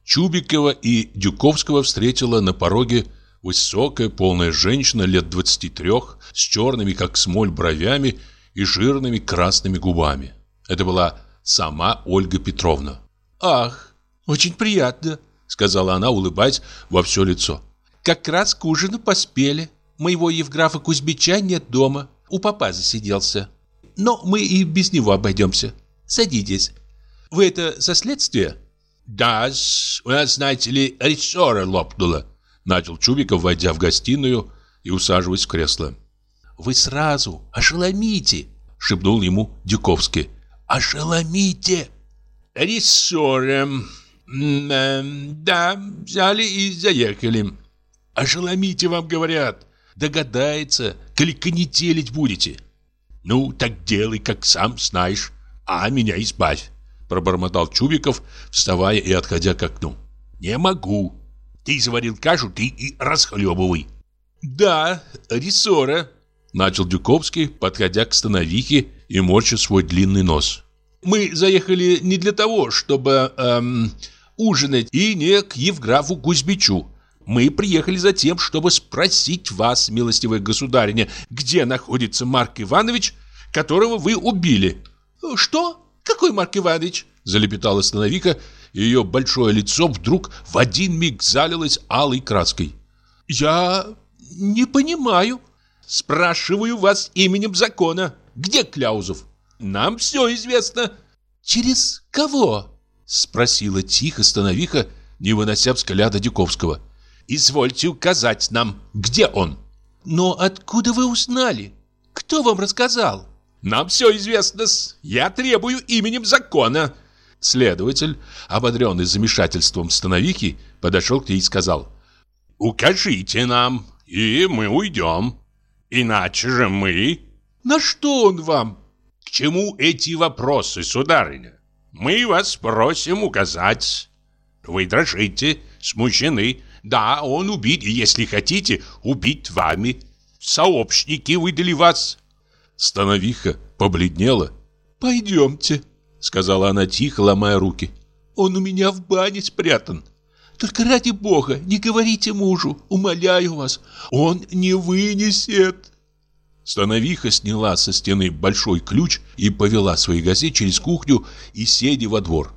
Чубикова и Дюковского встретила на пороге высокая, полная женщина лет 23 с черными, как смоль, бровями и жирными красными губами. Это была сама Ольга Петровна. «Ах, очень приятно», — сказала она, улыбаясь во все лицо. «Как раз к ужину поспели. Моего Евграфа Кузьмича нет дома. У папа засиделся. Но мы и без него обойдемся. Садитесь. Вы это со следствия?» да у нас, знаете ли, рессора лопнула», — начал Чубиков, войдя в гостиную и усаживаясь в кресло. «Вы сразу ошеломите», — шепнул ему Дюковский. «Ошеломите!» Рессором. Э, да, взяли и заехали. Ошеломите вам, говорят. Догадается, коли конетелить будете. Ну, так делай, как сам знаешь, а меня избавь. Пробормотал Чубиков, вставая и отходя к окну. Не могу. Ты заварил кашу, ты и расхлебывай. Да, рессора, начал Дюковский, подходя к становихе и морча свой длинный нос. Мы заехали не для того, чтобы эм, ужинать, и не к Евграфу Кузьмичу. Мы приехали за тем, чтобы спросить вас, милостивая государиня, где находится Марк Иванович, которого вы убили. Что? Какой Марк Иванович? Залепетала Становика, и ее большое лицо вдруг в один миг залилось алой краской. Я не понимаю. Спрашиваю вас именем закона. Где Кляузов? Нам все известно. Через кого? Спросила тихо Становиха, не вынося взгляда Дюковского. Извольте указать нам, где он. Но откуда вы узнали? Кто вам рассказал? Нам все известно. Я требую именем закона. Следователь, ободренный замешательством Становихи, подошел к ней и сказал. «Укажите нам, и мы уйдем. Иначе же мы...» «На что он вам?» К чему эти вопросы, сударыня? Мы вас просим указать. Вы дрожите, смущены. Да, он убит, и если хотите, убить вами. Сообщники выдали вас. Становиха побледнела. «Пойдемте», — сказала она тихо, ломая руки. «Он у меня в бане спрятан. Только ради бога, не говорите мужу, умоляю вас. Он не вынесет». Становиха сняла со стены большой ключ и повела свои гостей через кухню и седи во двор.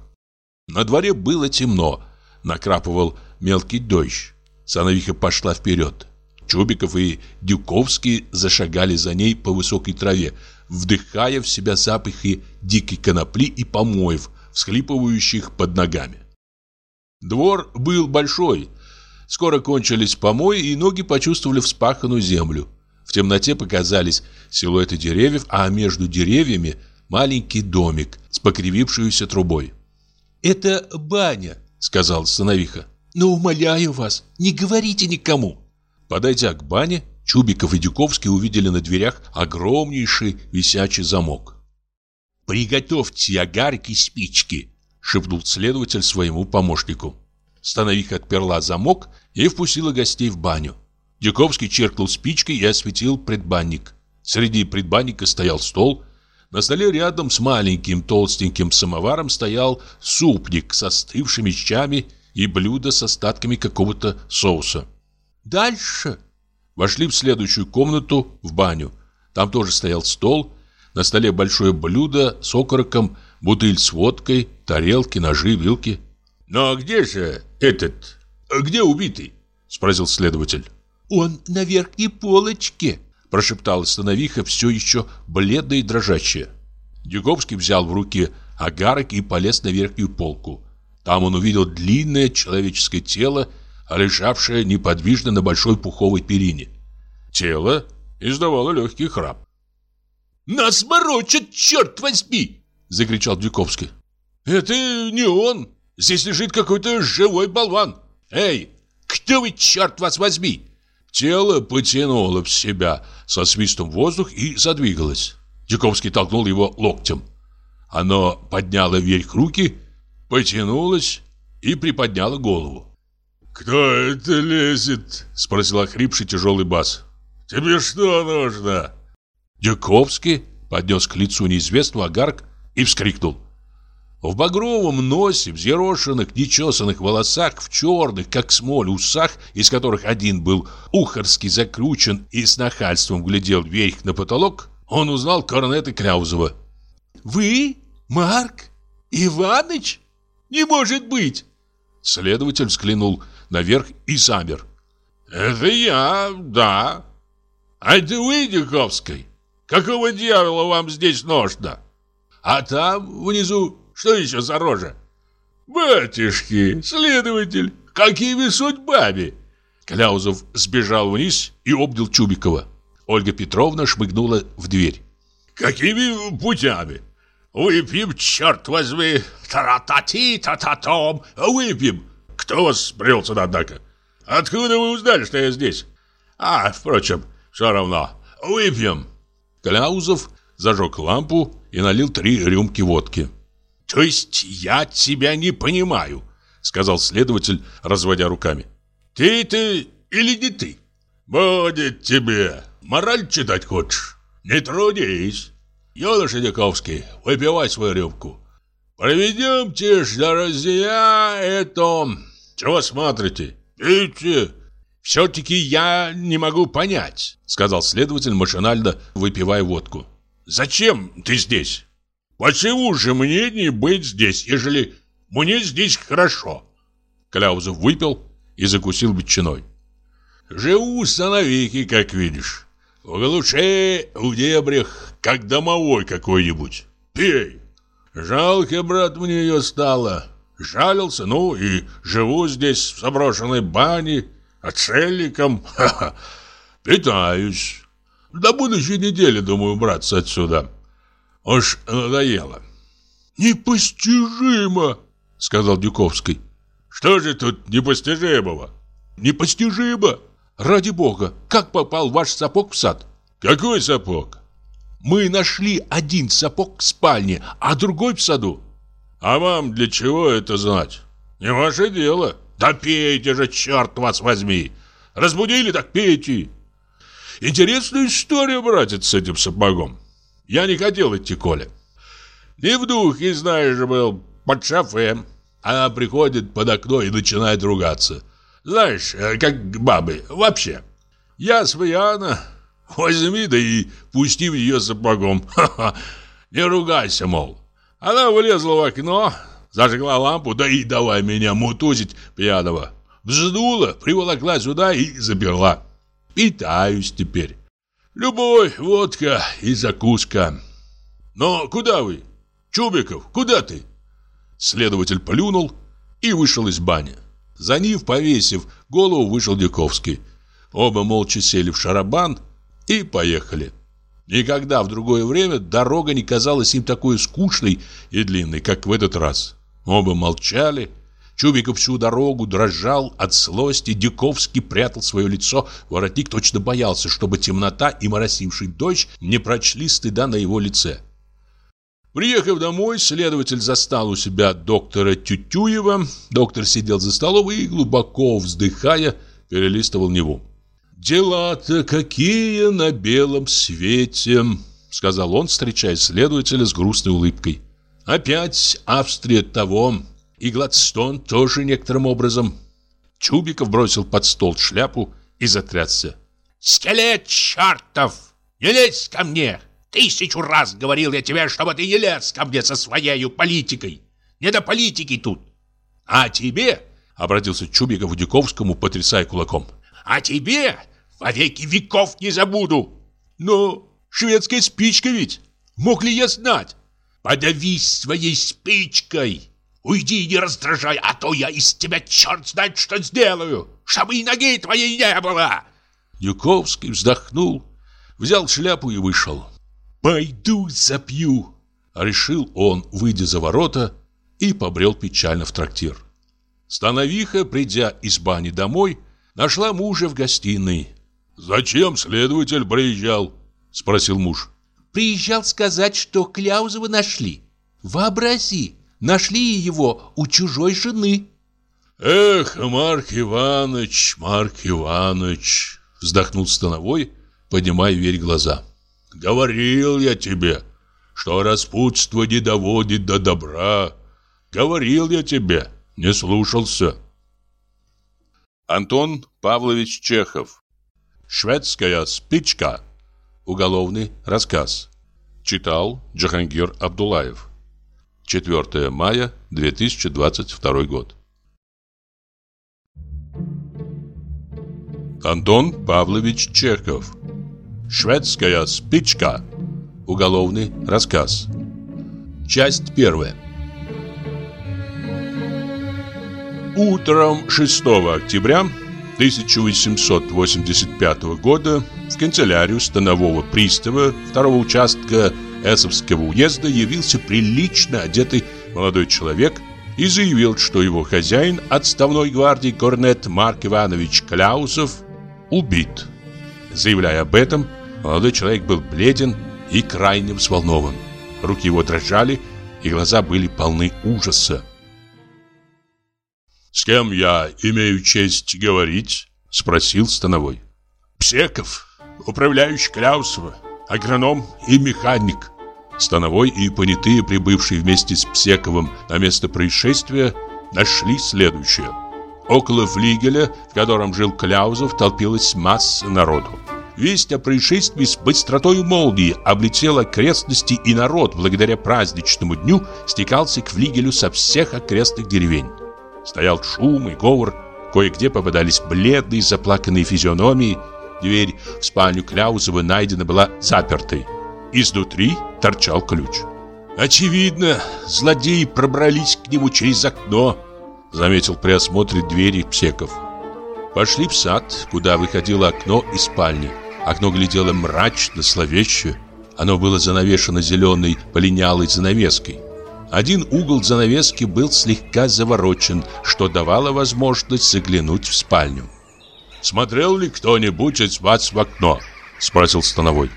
На дворе было темно, накрапывал мелкий дождь. Становиха пошла вперед. Чубиков и Дюковский зашагали за ней по высокой траве, вдыхая в себя запахи дикой конопли и помоев, всхлипывающих под ногами. Двор был большой. Скоро кончились помои, и ноги почувствовали вспаханную землю. В темноте показались силуэты деревьев, а между деревьями маленький домик с покривившейся трубой. «Это баня», — сказал Становиха. «Но умоляю вас, не говорите никому». Подойдя к бане, Чубиков и Дюковский увидели на дверях огромнейший висячий замок. «Приготовьте огарок и спички», — шепнул следователь своему помощнику. Становиха отперла замок и впустила гостей в баню. Дюковский черкнул спичкой и осветил предбанник. Среди предбанника стоял стол. На столе рядом с маленьким толстеньким самоваром стоял супник с остывшими щами и блюдо с остатками какого-то соуса. «Дальше!» Вошли в следующую комнату, в баню. Там тоже стоял стол. На столе большое блюдо с окороком, бутыль с водкой, тарелки, ножи, вилки. «Но где же этот... Где убитый?» – спросил следователь. «Он на верхней полочке», – прошептала Становиха, все еще бледная и дрожащая. Дюковский взял в руки агарок и полез на верхнюю полку. Там он увидел длинное человеческое тело, лежавшее неподвижно на большой пуховой перине. Тело издавало легкий храп. «Нас морочат, черт возьми!» — закричал Дюковский. «Это не он! Здесь лежит какой-то живой болван! Эй, кто вы, черт вас возьми?» Тело потянуло в себя со свистом воздух и задвигалось. Дюковский толкнул его локтем. Оно подняло вверх руки, потянулось и приподняло голову. «Кто это лезет?» — спросил охрипший тяжелый бас. «Тебе что нужно?» Дюковский поднес к лицу неизвестного огарок и вскрикнул. В багровом носе, взъерошенных, нечесанных волосах, в черных, как смоль, усах, из которых один был ухарски закручен и с нахальством глядел вверх на потолок, он узнал корнета Кляузова. «Вы? Марк? Иваныч? Не может быть!» Следователь взглянул наверх и замер. «Это я, да. А это вы, Дюковский? Какого дьявола вам здесь нужно? А там, внизу, что еще за рожа? Батюшки, следователь, какими судьбами?» Кляузов сбежал вниз и обнял Чубикова. Ольга Петровна шмыгнула в дверь. «Какими путями? Выпьем, черт возьми! Та-ра-та-ти-та-та-том! Выпьем! Кто вас спрел сюда, однако? Откуда вы узнали, что я здесь? А, впрочем, все равно. Выпьем!» Кляузов зажег лампу и налил три рюмки водки. «То есть я тебя не понимаю», — сказал следователь, разводя руками. «Ты ты или не ты?» «Будет тебе. Мораль читать хочешь? Не трудись. Юноша Дяковский, выпивай свою рюмку. Проведемте ж, друзья, это... Чего смотрите? Пейте!» «Все-таки я не могу понять», — сказал следователь, машинально выпивая водку. «Зачем ты здесь?» «Почему же мне не быть здесь, ежели мне здесь хорошо?» Кляузов выпил и закусил ветчиной. «Живу становики, как видишь. В глуше, в дебрях, как домовой какой-нибудь. Пей. Жалко, брат, мне ее стало. Жалился, ну и живу здесь в заброшенной бане, отшельником. Ха -ха. Питаюсь. До будущей недели, думаю, браться отсюда. Уж надоело. Непостижимо, сказал Дюковский. Что же тут непостижимого? Непостижимо. Ради бога, как попал ваш сапог в сад? Какой сапог? Мы нашли один сапог в спальне, а другой в саду. А вам для чего это знать? Не ваше дело. Да пейте же, черт вас возьми. Разбудили, так пейте. Интересная история, братец, с этим сапогом. Я не хотел идти, Коля. Не в духе, знаешь, был под шофе. Она приходит под окно и начинает ругаться. Знаешь, э, как бабы, вообще. Я свояна, возьми да и пусти в ее сапогом. Ха-ха, не ругайся, мол. Она вылезла в окно, зажгла лампу, да и давай меня мутузить пьяного. Вздула, приволокла сюда и заперла. Питаюсь теперь. Любовь, водка и закуска. Но куда вы? Чубиков, куда ты? Следователь плюнул и вышел из бани. За ним, повесив голову, вышел Дяковский. Оба молча сели в шарабан и поехали. Никогда в другое время дорога не казалась им такой скучной и длинной, как в этот раз. Оба молчали. Чубиков всю дорогу дрожал от злости, Дюковский прятал свое лицо, воротник точно боялся, чтобы темнота и моросивший дождь не прочли стыда на его лице. Приехав домой, следователь застал у себя доктора Тютюева. Доктор сидел за столом и, глубоко вздыхая, перелистывал Неву. «Дела-то какие на белом свете!» Сказал он, встречая следователя с грустной улыбкой. «Опять Австрия того, и Гладстон тоже некоторым образом». Чубиков бросил под стол шляпу и затрясся. «Скелет чертов! Не лезь ко мне! Тысячу раз говорил я тебе, чтобы ты не лез ко мне со своей политикой. Не до политики тут. А тебе, обратился Чубиков к Дюковскому, потрясая кулаком. А тебе во веки веков не забуду. Но шведская спичка ведь. Мог ли я знать? Подавись своей спичкой. Уйди и не раздражай, а то я из тебя черт знает что сделаю, чтобы и ноги твоей не было!» Дюковский вздохнул, взял шляпу и вышел. «Пойду запью!» — решил он, выйдя за ворота, и побрел печально в трактир. Становиха, придя из бани домой, нашла мужа в гостиной. «Зачем следователь приезжал?» — спросил муж. «Приезжал сказать, что Кляузова нашли. Вообрази, нашли его у чужой жены». «Эх, Марк Иванович, Марк Иванович!» — вздохнул Становой, поднимая вверх глаза. «Говорил я тебе, что распутство не доводит до добра. Говорил я тебе, не слушался». Антон Павлович Чехов. Шведская спичка. Уголовный рассказ. Читал Джахангир Абдулаев. 4 мая 2022 год. Антон Павлович Чехов. Шведская спичка. Уголовный рассказ. Часть первая. Утром 6 октября 1885 года в канцелярию станового пристава второго участка Эсовского уезда явился прилично одетый молодой человек и заявил, что его хозяин, отставной гвардии корнет Марк Иванович Кляусов, убит. Заявляя об этом, молодой человек был бледен и крайне взволнован. Руки его дрожали, и глаза были полны ужаса. «С кем я имею честь говорить?» — спросил Становой. «Псеков, управляющий Кляусова, агроном и механик». Становой и понятые, прибывшие вместе с Псековым на место происшествия, нашли следующее. Около флигеля, в котором жил Кляузов, толпилась масса народу. Весть о происшествии с быстротой молнии облетела окрестности, и народ, благодаря праздничному дню, стекался к флигелю со всех окрестных деревень. Стоял шум и говор, кое-где попадались бледные заплаканные физиономии. Дверь в спальню Кляузова найдена была запертой. Изнутри торчал ключ. «Очевидно, злодеи пробрались к нему через окно», заметил при осмотре двери Псеков. Пошли в сад, куда выходило окно из спальни. Окно глядело мрачно, зловеще. Оно было занавешено зеленой полинялой занавеской. Один угол занавески был слегка заворочен, что давало возможность заглянуть в спальню. «Смотрел ли кто-нибудь из вас в окно?» — спросил Становой.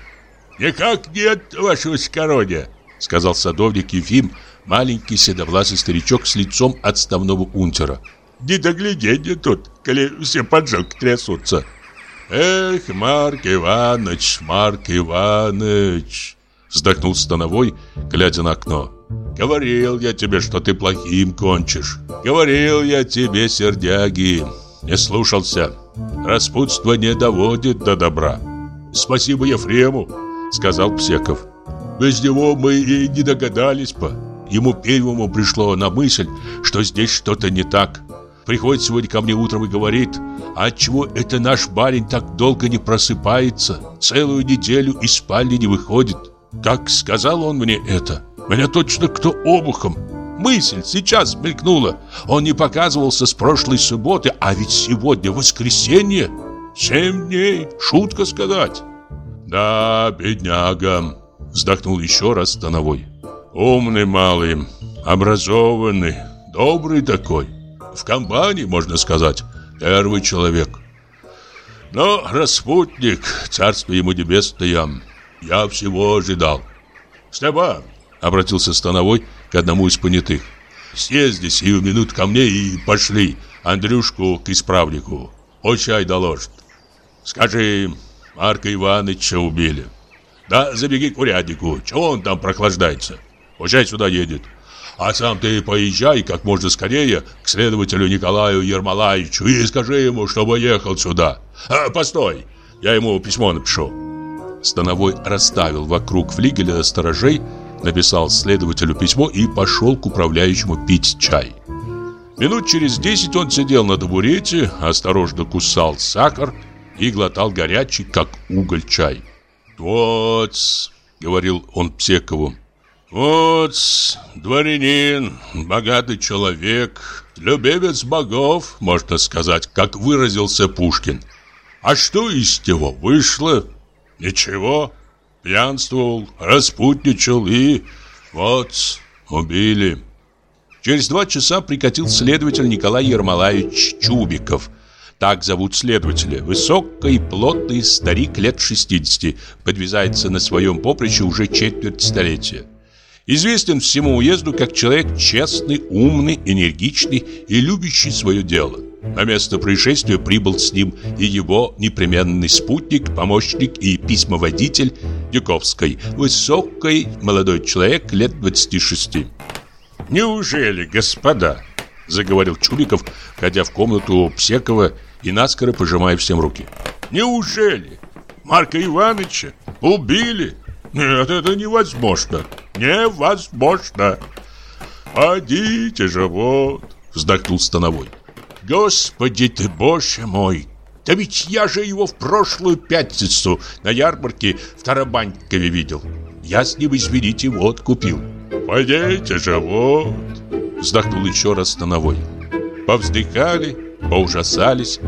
«Никак нет, ваше высокородие», — сказал садовник Ефим, маленький седовласый старичок с лицом отставного унтера. «Не догляденье тут, коли все поджог трясутся». «Эх, Марк Иванович, Марк Иванович!» Вздохнул Становой, глядя на окно. Говорил я тебе, что ты плохим кончишь. Говорил я тебе, сердяги. Не слушался. Распутство не доводит до добра. Спасибо Ефрему, сказал Псеков. Без него мы и не догадались бы. Ему первому пришло на мысль, что здесь что-то не так. Приходит сегодня ко мне утром и говорит, а отчего это наш барин так долго не просыпается, целую неделю из спальни не выходит. Как сказал он мне это, меня точно кто обухом. Мысль сейчас мелькнула. Он не показывался с прошлой субботы, а ведь сегодня воскресенье. Семь дней, шутка сказать. Да, бедняга, вздохнул еще раз Становой. Умный малый, образованный, добрый такой. В компании, можно сказать, первый человек. Но распутник, царство ему небесное, я всего ожидал. Степан, Обратился Становой к одному из понятых. «Съезди сию минут ко мне и пошли Андрюшку к исправнику. О чай доложит. Скажи, Марка Ивановича убили. Да забеги к уряднику, чего он там прохлаждается? Пущай сюда едет. А сам ты поезжай как можно скорее к следователю Николаю Ермолаевичу и скажи ему, чтобы ехал сюда. А, постой, я ему письмо напишу». Становой расставил вокруг флигеля сторожей, написал следователю письмо и пошел к управляющему пить чай. Минут через десять он сидел на табурете, осторожно кусал сахар и глотал горячий, как уголь, чай. «Вот», — говорил он Псекову, — Вот, дворянин, богатый человек, любимец богов, можно сказать, как выразился Пушкин. А что из него вышло? Ничего. Пьянствовал, распутничал и... Вот, убили. Через два часа прикатил следователь Николай Ермолаевич Чубиков. Так зовут следователя. Высокий, плотный старик лет 60. Подвязается на своем поприще уже четверть столетия. Известен всему уезду как человек честный, умный, энергичный и любящий свое дело. На место происшествия прибыл с ним и его непременный спутник, помощник и письмоводитель Дюковской, высокий молодой человек лет 26. «Неужели, господа?» – заговорил Чубиков, входя в комнату Псекова и наскоро пожимая всем руки. «Неужели? Марка Ивановича убили? Нет, это невозможно. Невозможно. Подите же вот, вздохнул Становой. Господи ты, боже мой, да ведь я же его в прошлую пятницу на ярмарке в Тарабанькове видел. Я с ним, извините, вот купил. Пойдите же вот, вздохнул еще раз Становой. Повздыхали, поужасались,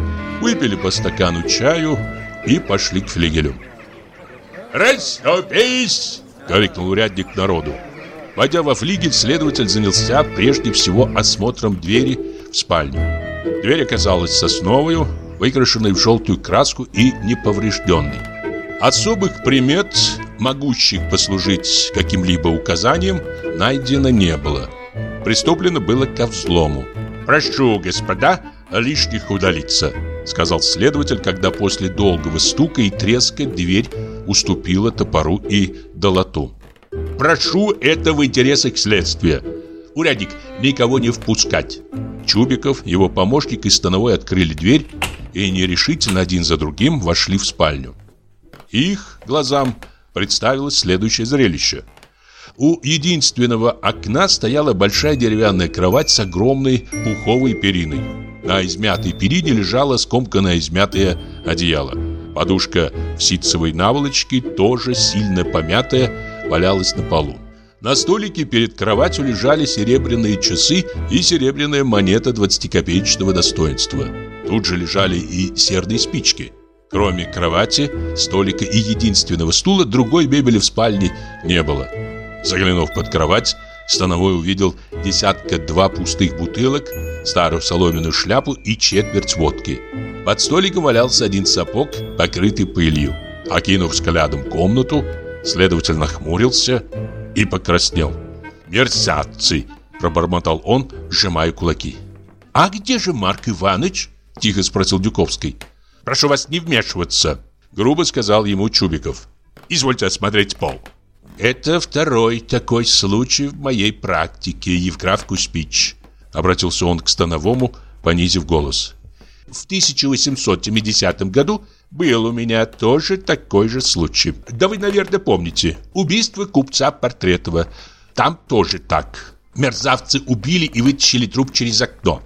выпили по стакану чаю и пошли к флигелю. «Расступись!» — крикнул урядник народу. Войдя во флигель, следователь занялся прежде всего осмотром двери в спальню. Дверь оказалась сосновую, выкрашенной в желтую краску и неповрежденной. Особых примет, могущих послужить каким-либо указанием, найдено не было. Приступлено было ко взлому. «Прошу, господа, лишних удалиться», — сказал следователь, когда после долгого стука и треска дверь уступила топору и долоту. «Прошу это в интересах следствия. Урядник, никого не впускать». Чубиков, его помощник и Становой открыли дверь и нерешительно один за другим вошли в спальню. Их глазам представилось следующее зрелище. У единственного окна стояла большая деревянная кровать с огромной пуховой периной. На измятой перине лежало скомканное измятое одеяло. Подушка в ситцевой наволочке, тоже сильно помятая, валялась на полу. На столике перед кроватью лежали серебряные часы и серебряная монета 20-копеечного достоинства. Тут же лежали и серные спички. Кроме кровати, столика и единственного стула, другой мебели в спальне не было. Заглянув под кровать, Становой увидел десятка-два пустых бутылок, старую соломенную шляпу и четверть водки. Под столиком валялся один сапог, покрытый пылью. Окинув взглядом комнату, следователь нахмурился и покраснел. «Мерзавцы!» – пробормотал он, сжимая кулаки. «А где же Марк Иванович?» – тихо спросил Дюковский. «Прошу вас не вмешиваться», – грубо сказал ему Чубиков. «Извольте осмотреть пол». «Это второй такой случай в моей практике, Евграф Куспич», — обратился он к Становому, понизив голос. «В 1870 году был у меня тоже такой же случай. Да вы, наверное, помните. Убийство купца Портретова. Там тоже так. Мерзавцы убили и вытащили труп через окно».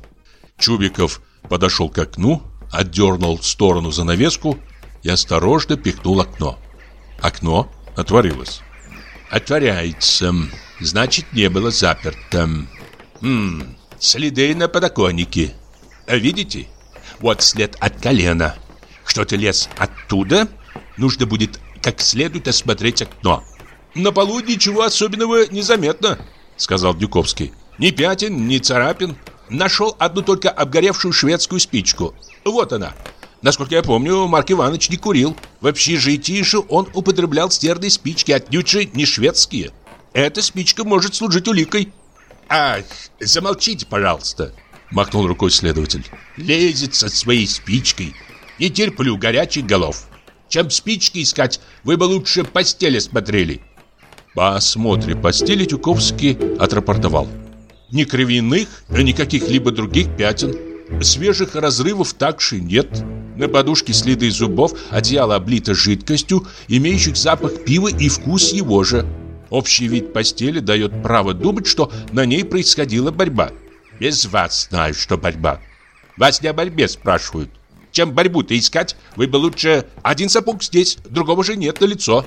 Чубиков подошел к окну, отдернул в сторону занавеску и осторожно пихнул окно. Окно отворилось. Отворяется. Значит, не было заперто. Хм, следы на подоконнике. Видите? Вот след от колена. Кто-то лез оттуда. Нужно будет как следует осмотреть окно. На полу ничего особенного не заметно, сказал Дюковский. Ни пятен, ни царапин. Нашел одну только обгоревшую шведскую спичку. Вот она. Насколько я помню, Марк Иванович не курил. В общежитии же он употреблял стерные спички, отнюдь же не шведские. Эта спичка может служить уликой. Ах, замолчите, пожалуйста, махнул рукой следователь. Лезет со своей спичкой. Не терплю горячих голов. Чем спички искать, вы бы лучше постели смотрели. По осмотре постели Тюковский отрапортовал. Ни кровяных, ни каких-либо других пятен. Свежих разрывов также нет. На подушке следы зубов, одеяло облито жидкостью, имеющих запах пива и вкус его же. Общий вид постели дает право думать, что на ней происходила борьба. Без вас знаю, что борьба. Вас не о борьбе спрашивают. Чем борьбу-то искать, вы бы лучше один сапог здесь, другого же нет на лицо.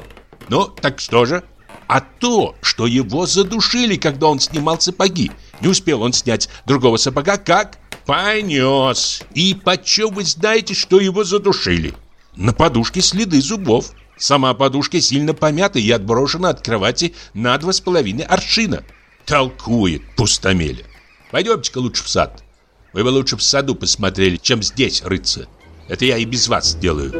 Ну, так что же? а то, что его задушили, когда он снимал сапоги. Не успел он снять другого сапога, как понес. И почем вы знаете, что его задушили? На подушке следы зубов. Сама подушка сильно помята и отброшена от кровати на два с половиной аршина. Толкует пустомеля. Пойдемте-ка лучше в сад. Вы бы лучше в саду посмотрели, чем здесь рыться. Это я и без вас сделаю.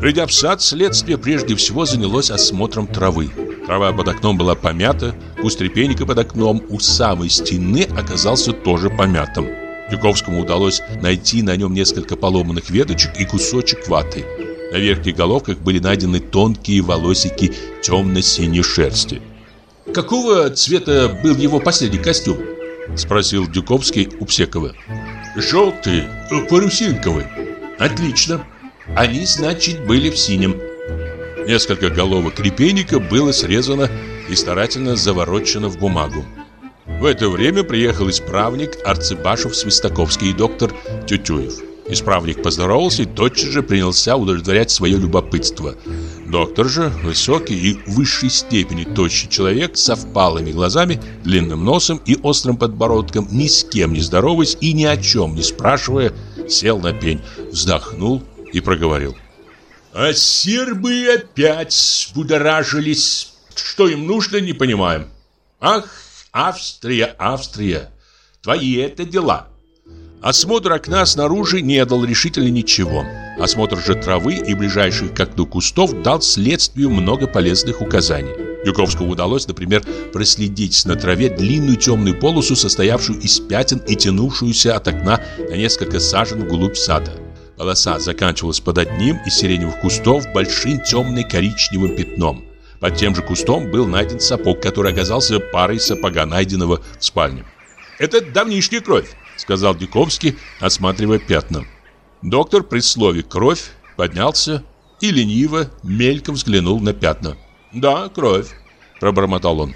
Придя в сад, следствие прежде всего занялось осмотром травы. Трава под окном была помята, куст репейника под окном у самой стены оказался тоже помятым. Юковскому удалось найти на нем несколько поломанных веточек и кусочек ваты. На верхних головках были найдены тонкие волосики темно-синей шерсти. «Какого цвета был его последний костюм?» Спросил Дюковский у Псекова. «Желтый, парусинковый». «Отлично. Они, значит, были в синем». Несколько головок репейника было срезано и старательно заворочено в бумагу. В это время приехал исправник Арцебашев Свистаковский и доктор Тютюев. Исправник поздоровался и тотчас же принялся удовлетворять свое любопытство. Доктор же, высокий и в высшей степени тощий человек со впалыми глазами, длинным носом и острым подбородком, ни с кем не здороваясь и ни о чем не спрашивая, сел на пень, вздохнул и проговорил. А сербы опять будоражились. Что им нужно, не понимаем. Ах, Австрия, Австрия, твои это дела. Осмотр окна снаружи не дал решительно ничего. Осмотр же травы и ближайших к окну кустов дал следствию много полезных указаний. Юковскому удалось, например, проследить на траве длинную темную полосу, состоявшую из пятен и тянувшуюся от окна на несколько сажен вглубь сада. Полоса заканчивалась под одним из сиреневых кустов большим темно-коричневым пятном. Под тем же кустом был найден сапог, который оказался парой сапога, найденного в спальне. «Это давнишняя кровь», сказал Дюковский, осматривая пятна. Доктор при слове «кровь» поднялся и лениво, мельком взглянул на пятна. «Да, кровь», — пробормотал он.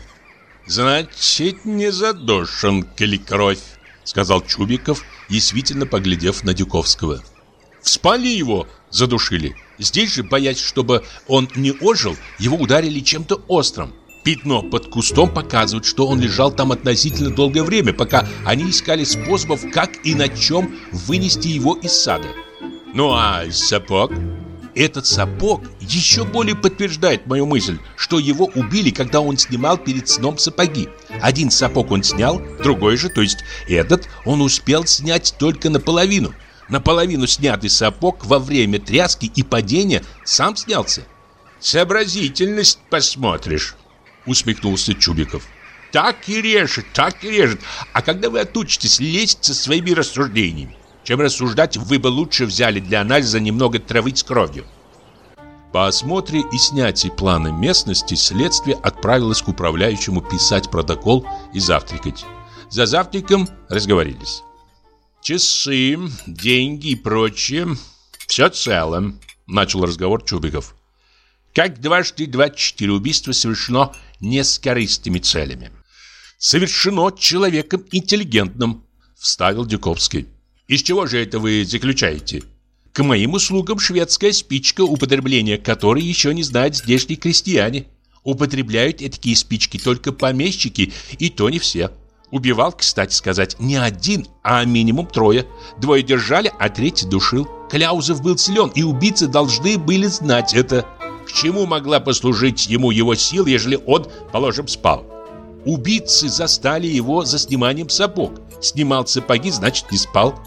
«Значит, не задушен, коли кровь», — сказал Чубиков, действительно поглядев на Дюковского. «В спальне его задушили. Здесь же, боясь, чтобы он не ожил, его ударили чем-то острым. Пятно под кустом показывает, что он лежал там относительно долгое время, пока они искали способов, как и на чем вынести его из сада. Ну а сапог? Этот сапог еще более подтверждает мою мысль, что его убили, когда он снимал перед сном сапоги. Один сапог он снял, другой же, то есть этот, он успел снять только наполовину. Наполовину снятый сапог во время тряски и падения сам снялся. Сообразительность посмотришь усмехнулся Чубиков. Так и режет, так и режет. А когда вы отучитесь лезть со своими рассуждениями? Чем рассуждать, вы бы лучше взяли для анализа немного травы с кровью. По осмотре и снятии плана местности следствие отправилось к управляющему писать протокол и завтракать. За завтраком разговорились. «Часы, деньги и прочее – все цело», – начал разговор Чубиков. «Как дважды двадцать четыре убийства совершено не с корыстными целями. Совершено человеком интеллигентным, вставил Дюковский. Из чего же это вы заключаете? К моим услугам шведская спичка, употребление которой еще не знают здешние крестьяне. Употребляют такие спички только помещики, и то не все. Убивал, кстати сказать, не один, а минимум трое. Двое держали, а третий душил. Кляузов был силен, и убийцы должны были знать это. К чему могла послужить ему его сил, ежели он, положим, спал? Убийцы застали его за сниманием сапог. Снимал сапоги, значит, не спал.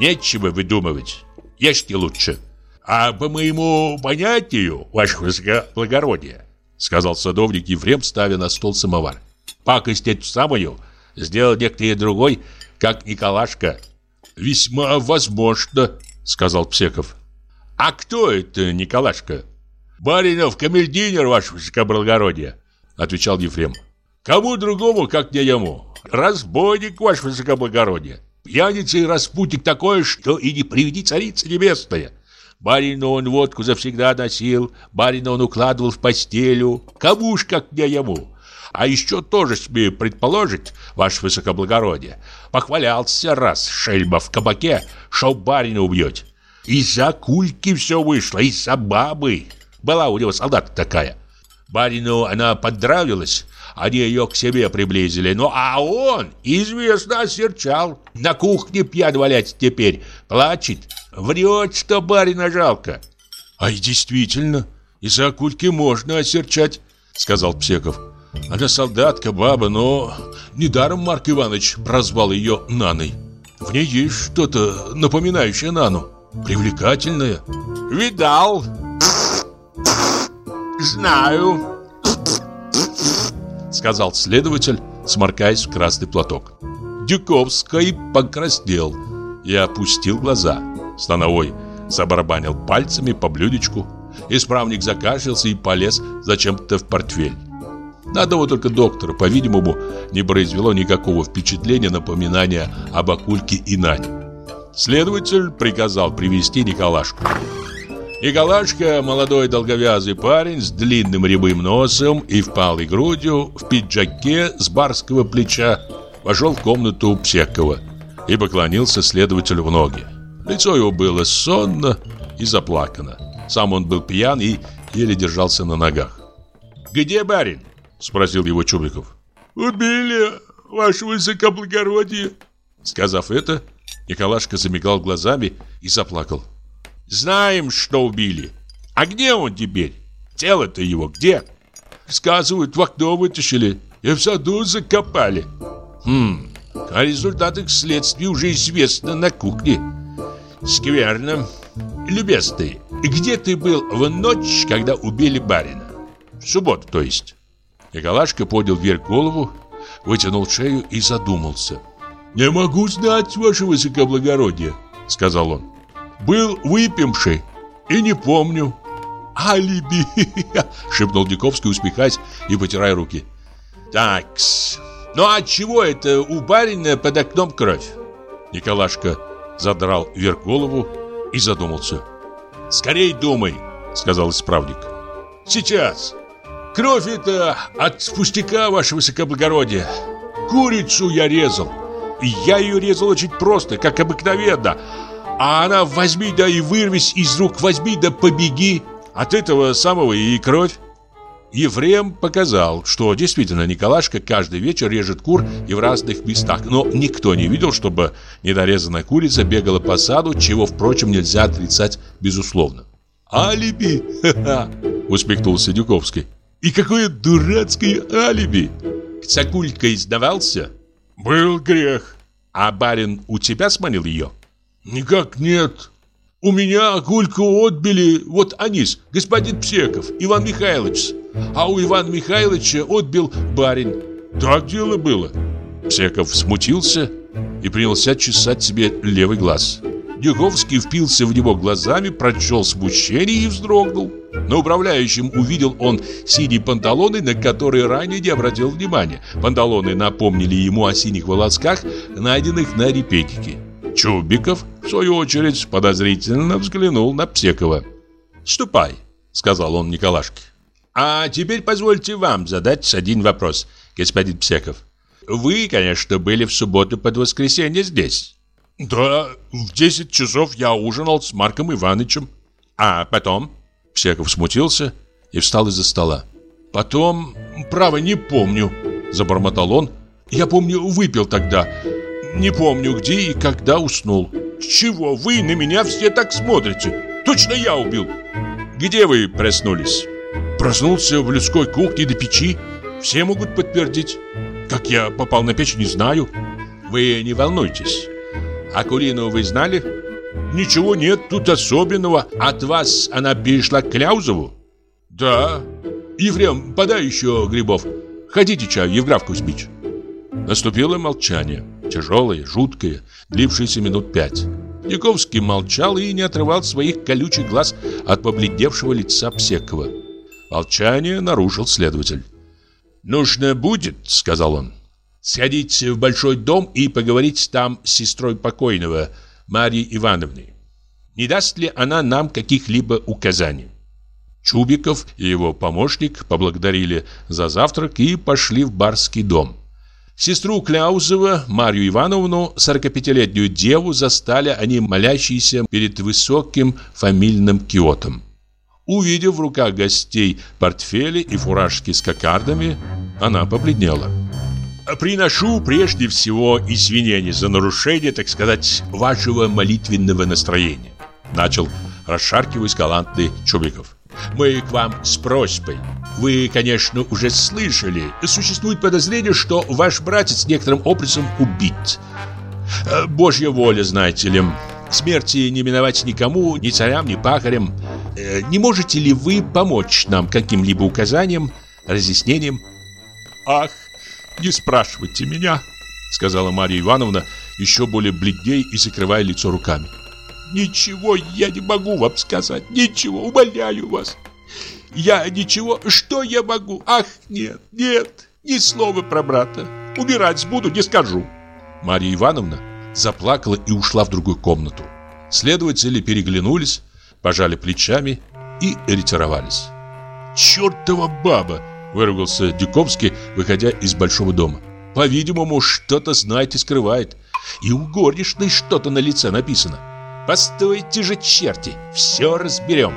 Нечего выдумывать. Ешьте лучше. А по моему понятию, ваше высокоблагородие, сказал садовник Ефрем, ставя на стол самовар. Пакость эту самую сделал некто другой, как Николашка. Весьма возможно, сказал Псеков. А кто это Николашка? «Баринов камердинер, ваше высокоблагородие», — отвечал Ефрем. «Кому другому, как не ему? Разбойник, ваше высокоблагородие. Пьяница и распутник такое, что и не приведи царица небесная. Барину он водку завсегда носил, барина он укладывал в постелю. Кому ж, как не ему?» А еще тоже смею предположить, ваше высокоблагородие, похвалялся раз шельма в кабаке, что барина убьет. Из-за кульки все вышло, из-за бабы. Была у него солдат такая. Барину она подравилась, они ее к себе приблизили. Ну, а он, известно, осерчал. На кухне пьян валяется теперь, плачет. Врет, что барина жалко. А и действительно, из-за Акульки можно осерчать, сказал Псеков. Она солдатка, баба, но недаром Марк Иванович прозвал ее Наной. В ней есть что-то напоминающее Нану. Привлекательное. Видал. Знаю. Сказал следователь, сморкаясь в красный платок. Дюковский покраснел и опустил глаза. Становой забарабанил пальцами по блюдечку. Исправник закашлялся и полез зачем-то в портфель. На одного только доктора, по-видимому, не произвело никакого впечатления напоминания об Акульке и Нане. Следователь приказал привести Николашку. Николашка, молодой долговязый парень с длинным рябым носом и впалой грудью, в пиджаке с барского плеча, вошел в комнату Псекова и поклонился следователю в ноги. Лицо его было сонно и заплакано. Сам он был пьян и еле держался на ногах. «Где барин?» Спросил его Чубриков. «Убили, ваше высокоблагородие!» Сказав это, Николашка замигал глазами и заплакал. «Знаем, что убили. А где он теперь? Тело-то его где?» «Сказывают, в окно вытащили и в саду закопали». «Хм, о результатах следствия уже известно на кухне. Скверно. Любезный, где ты был в ночь, когда убили барина? В субботу, то есть?» Николашка поднял вверх голову, вытянул шею и задумался. «Не могу знать, ваше высокоблагородие», — сказал он. «Был выпивший и не помню». «Алиби!» — шепнул Диковский, усмехаясь и потирая руки. «Такс, ну а чего это у барина под окном кровь?» Николашка задрал вверх голову и задумался. «Скорей думай», — сказал исправник. «Сейчас». Кровь это от пустяка, ваше высокоблагородие. Курицу я резал. И я ее резал очень просто, как обыкновенно. А она возьми да и вырвись из рук, возьми да побеги. От этого самого и кровь. Ефрем показал, что действительно Николашка каждый вечер режет кур и в разных местах, но никто не видел, чтобы недорезанная курица бегала по саду, чего, впрочем, нельзя отрицать безусловно. «Алиби!» — усмехнулся Дюковский. И какое дурацкое алиби! Цакулька издавался? Был грех. А барин у тебя сманил ее? Никак нет. У меня Акульку отбили вот Анис, господин Псеков, Иван Михайлович. А у Ивана Михайловича отбил барин. Так дело было. Псеков смутился и принялся чесать себе левый глаз. Дюковский впился в него глазами, прочел смущение и вздрогнул. На управляющем увидел он синие панталоны, на которые ранее не обратил внимания. Панталоны напомнили ему о синих волосках, найденных на репетике. Чубиков, в свою очередь, подозрительно взглянул на Псекова. «Ступай», — сказал он Николашке. «А теперь позвольте вам задать один вопрос, господин Псеков. Вы, конечно, были в субботу под воскресенье здесь». «Да, в 10 часов я ужинал с Марком Ивановичем». «А потом?» Псеков смутился и встал из-за стола. «Потом, право, не помню», – забормотал он. «Я помню, выпил тогда. Не помню, где и когда уснул». «Чего вы на меня все так смотрите? Точно я убил!» «Где вы проснулись?» «Проснулся в людской кухне до печи. Все могут подтвердить. Как я попал на печь, не знаю». «Вы не волнуйтесь. А Кулину вы знали?» Ничего нет тут особенного. От вас она перешла к Кляузову? Да. Ефрем, подай еще грибов. Хотите чаю, Евграфку спичь? Наступило молчание. Тяжелое, жуткое, длившееся минут пять. Яковский молчал и не отрывал своих колючих глаз от побледневшего лица Псекова. Молчание нарушил следователь. «Нужно будет, — сказал он, — сходить в большой дом и поговорить там с сестрой покойного, — Марьи Ивановны. Не даст ли она нам каких-либо указаний? Чубиков и его помощник поблагодарили за завтрак и пошли в барский дом. Сестру Кляузова, Марью Ивановну, 45-летнюю деву, застали они молящиеся перед высоким фамильным киотом. Увидев в руках гостей портфели и фуражки с кокардами, она побледнела. «Приношу прежде всего извинения за нарушение, так сказать, вашего молитвенного настроения», начал расшаркиваясь галантный Чубиков. «Мы к вам с просьбой. Вы, конечно, уже слышали, существует подозрение, что ваш братец некоторым образом убит. Э, Божья воля, знаете ли. Смерти не миновать никому, ни царям, ни пахарям. Э, не можете ли вы помочь нам каким-либо указанием, разъяснением? Ах, не спрашивайте меня, сказала Марья Ивановна, еще более бледней и закрывая лицо руками. Ничего я не могу вам сказать, ничего, умоляю вас. Я ничего, что я могу? Ах, нет, нет, ни слова про брата. Умирать буду, не скажу. Марья Ивановна заплакала и ушла в другую комнату. Следователи переглянулись, пожали плечами и ретировались. «Чертова баба!» – выругался Дюковский, выходя из большого дома. «По-видимому, что-то знает и скрывает. И у горничной что-то на лице написано. Постойте же, черти, все разберем!»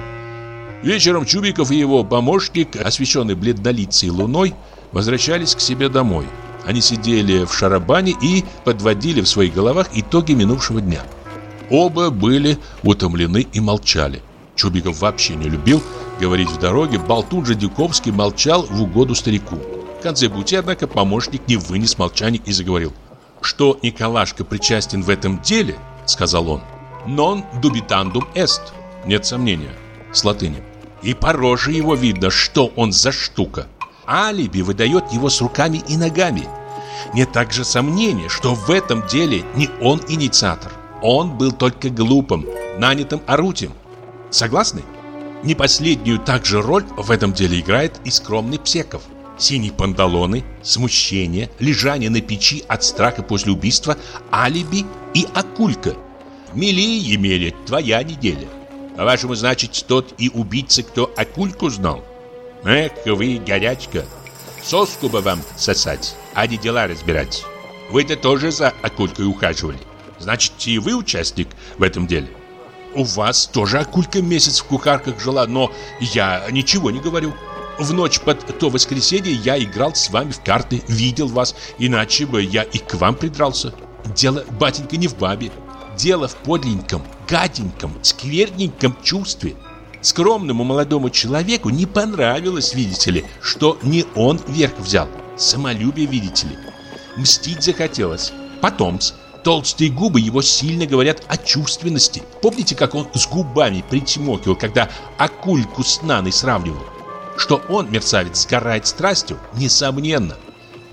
Вечером Чубиков и его помощник, освещенный бледнолицей луной, возвращались к себе домой. Они сидели в шарабане и подводили в своих головах итоги минувшего дня. Оба были утомлены и молчали. Чубиков вообще не любил говорить в дороге, болтун же Дюковский молчал в угоду старику. В конце пути, однако, помощник не вынес молчания и заговорил. «Что Николашка причастен в этом деле, — сказал он, — non dubitandum est, нет сомнения, с латыни. И по роже его видно, что он за штука. Алиби выдает его с руками и ногами. Нет также сомнения, что в этом деле не он инициатор. Он был только глупым, нанятым орудием. Согласны? Не последнюю также роль в этом деле играет и скромный Псеков. Синие панталоны, смущение, лежание на печи от страха после убийства, алиби и акулька. Мели, Емеля, твоя неделя. По-вашему, значит, тот и убийца, кто акульку знал? Эх, вы, горячка. Соску бы вам сосать, а не дела разбирать. Вы-то тоже за акулькой ухаживали. Значит, и вы участник в этом деле. У вас тоже акулька месяц в кухарках жила, но я ничего не говорю. В ночь под то воскресенье я играл с вами в карты, видел вас, иначе бы я и к вам придрался. Дело, батенька, не в бабе. Дело в подленьком, гаденьком, скверненьком чувстве. Скромному молодому человеку не понравилось, видите ли, что не он верх взял. Самолюбие, видите ли. Мстить захотелось. Потомс. Толстые губы его сильно говорят о чувственности. Помните, как он с губами причмокивал, когда акульку с Наной сравнивал? Что он, мерцавец, сгорает страстью? Несомненно.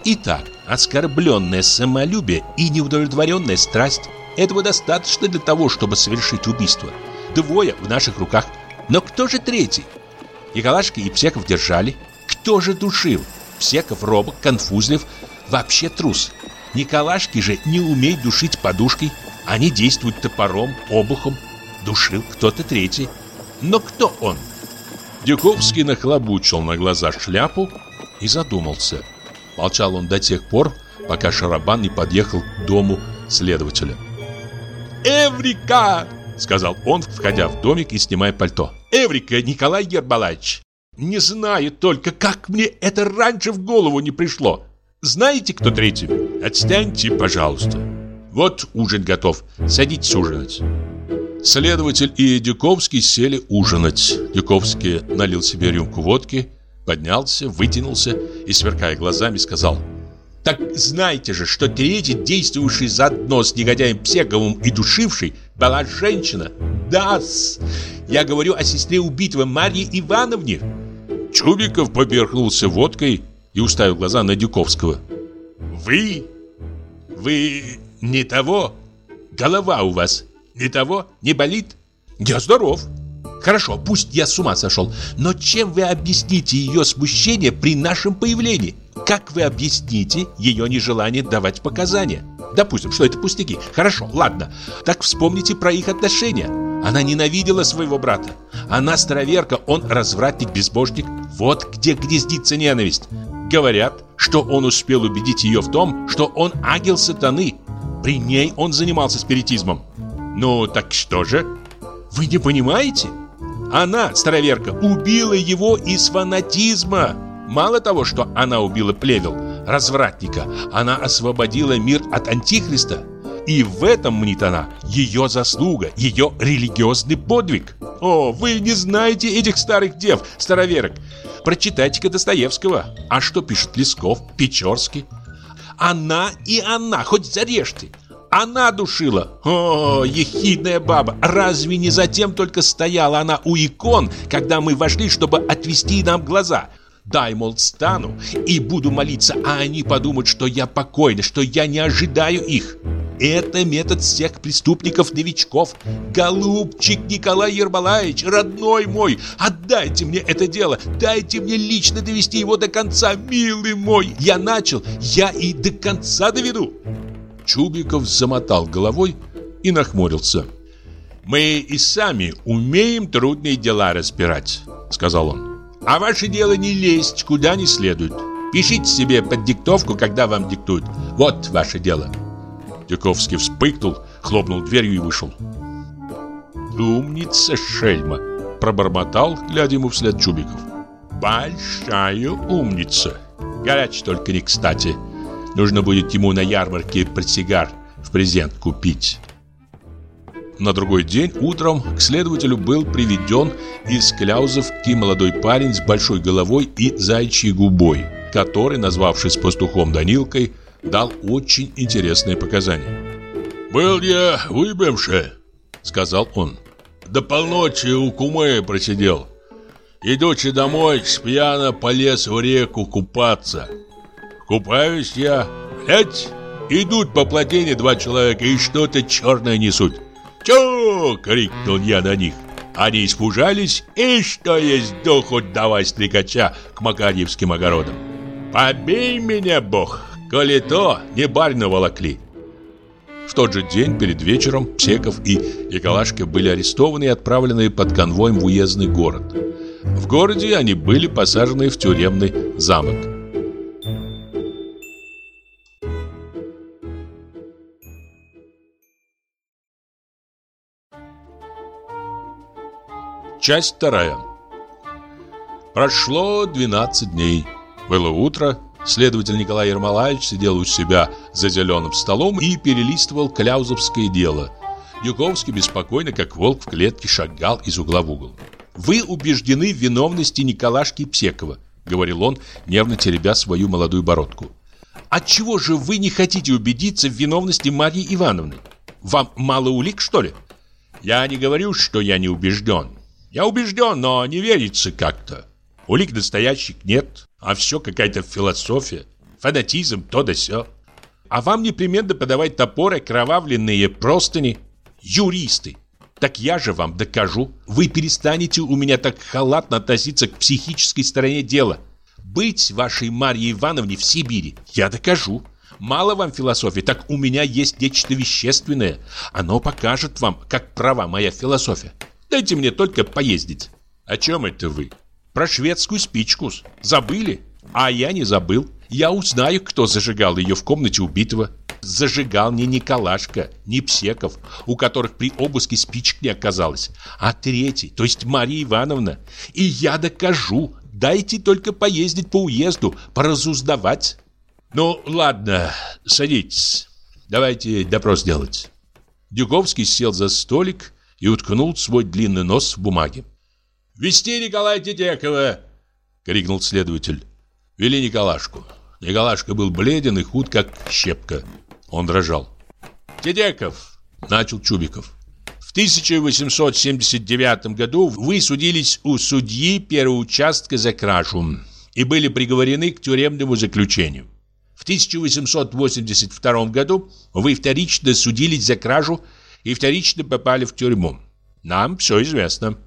Итак, оскорбленное самолюбие и неудовлетворенная страсть этого достаточно для того, чтобы совершить убийство. Двое в наших руках. Но кто же третий? Николашка и Псеков держали. Кто же душил? Псеков робок, конфузлив, вообще трус. Николашки же не умеют душить подушкой. Они действуют топором, обухом. Душил кто-то третий. Но кто он? Дюковский нахлобучил на глаза шляпу и задумался. Молчал он до тех пор, пока Шарабан не подъехал к дому следователя. «Эврика!» — сказал он, входя в домик и снимая пальто. «Эврика, Николай Ербалаевич! Не знаю только, как мне это раньше в голову не пришло. Знаете, кто третий? Отстаньте, пожалуйста. Вот ужин готов. Садитесь ужинать». Следователь и Дюковский сели ужинать. Дюковский налил себе рюмку водки, поднялся, вытянулся и, сверкая глазами, сказал «Так знаете же, что третий, действовавший заодно с негодяем Псеговым и душивший, была женщина. да -с. Я говорю о сестре убитого Марье Ивановне». Чубиков поперхнулся водкой и уставил глаза на Дюковского. «Вы? Вы не того? Голова у вас не того? Не болит? Я здоров. Хорошо, пусть я с ума сошел, но чем вы объясните ее смущение при нашем появлении? Как вы объясните ее нежелание давать показания? Допустим, что это пустяки. Хорошо, ладно. Так вспомните про их отношения. Она ненавидела своего брата. Она староверка, он развратник-безбожник. Вот где гнездится ненависть. Говорят, что он успел убедить ее в том, что он ангел сатаны. При ней он занимался спиритизмом. Ну, так что же? Вы не понимаете? Она, староверка, убила его из фанатизма. Мало того, что она убила плевел, развратника, она освободила мир от антихриста. И в этом, мнит она, ее заслуга, ее религиозный подвиг. О, вы не знаете этих старых дев, староверок. Прочитайте-ка Достоевского. А что пишет Лесков, Печорский? Она и она, хоть зарежьте. Она душила. О, ехидная баба. Разве не затем только стояла она у икон, когда мы вошли, чтобы отвести нам глаза? Дай, мол, стану и буду молиться, а они подумают, что я покойный, что я не ожидаю их. Это метод всех преступников-новичков. Голубчик Николай Ермолаевич, родной мой, отдайте мне это дело. Дайте мне лично довести его до конца, милый мой. Я начал, я и до конца доведу. Чубиков замотал головой и нахмурился. «Мы и сами умеем трудные дела разбирать», — сказал он. «А ваше дело не лезть куда не следует. Пишите себе под диктовку, когда вам диктуют. Вот ваше дело». Дюковский вспыхнул, хлопнул дверью и вышел. «Умница, шельма!» – пробормотал, глядя ему вслед Чубиков. «Большая умница! Горячий только не кстати. Нужно будет ему на ярмарке портсигар в презент купить». На другой день утром к следователю был приведен из Кляузовки молодой парень с большой головой и зайчьей губой, который, назвавшись пастухом Данилкой, дал очень интересные показания. «Был я выпивший», — сказал он. «До полночи у кумы просидел. Идучи домой, спьяно полез в реку купаться. Купаюсь я, глядь, идут по плотине два человека и что-то черное несут. «Чё!» — крикнул я на них. Они испужались, и что есть духу давай стрекача к Макарьевским огородам. «Побей меня, Бог!» Коли то, не барина волокли. В тот же день, перед вечером, Псеков и Николашка были арестованы и отправлены под конвоем в уездный город. В городе они были посажены в тюремный замок. Часть вторая. Прошло 12 дней. Было утро, Следователь Николай Ермолаевич сидел у себя за зеленым столом и перелистывал кляузовское дело. Дюковский беспокойно, как волк в клетке, шагал из угла в угол. «Вы убеждены в виновности Николашки Псекова», — говорил он, нервно теребя свою молодую бородку. «Отчего же вы не хотите убедиться в виновности Марьи Ивановны? Вам мало улик, что ли?» «Я не говорю, что я не убежден. Я убежден, но не верится как-то. Улик настоящих нет, а все какая-то философия, фанатизм, то да сё. А вам непременно подавать топоры, кровавленные простыни. Юристы. Так я же вам докажу. Вы перестанете у меня так халатно относиться к психической стороне дела. Быть вашей Марье Ивановне в Сибири я докажу. Мало вам философии, так у меня есть нечто вещественное. Оно покажет вам, как права моя философия. Дайте мне только поездить. О чем это вы? Про шведскую спичку. Забыли? А я не забыл. Я узнаю, кто зажигал ее в комнате убитого. Зажигал не Николашка, не Псеков, у которых при обыске спичек не оказалось, а третий, то есть Мария Ивановна. И я докажу. Дайте только поездить по уезду, поразуздавать. Ну, ладно, садитесь. Давайте допрос делать. Дюковский сел за столик и уткнул свой длинный нос в бумаге. «Вести Николая Тетекова!» — крикнул следователь. Вели Николашку. Николашка был бледен и худ, как щепка. Он дрожал. «Тедеков!» — начал Чубиков. «В 1879 году вы судились у судьи первого участка за кражу и были приговорены к тюремному заключению. В 1882 году вы вторично судились за кражу и вторично попали в тюрьму. Нам все известно».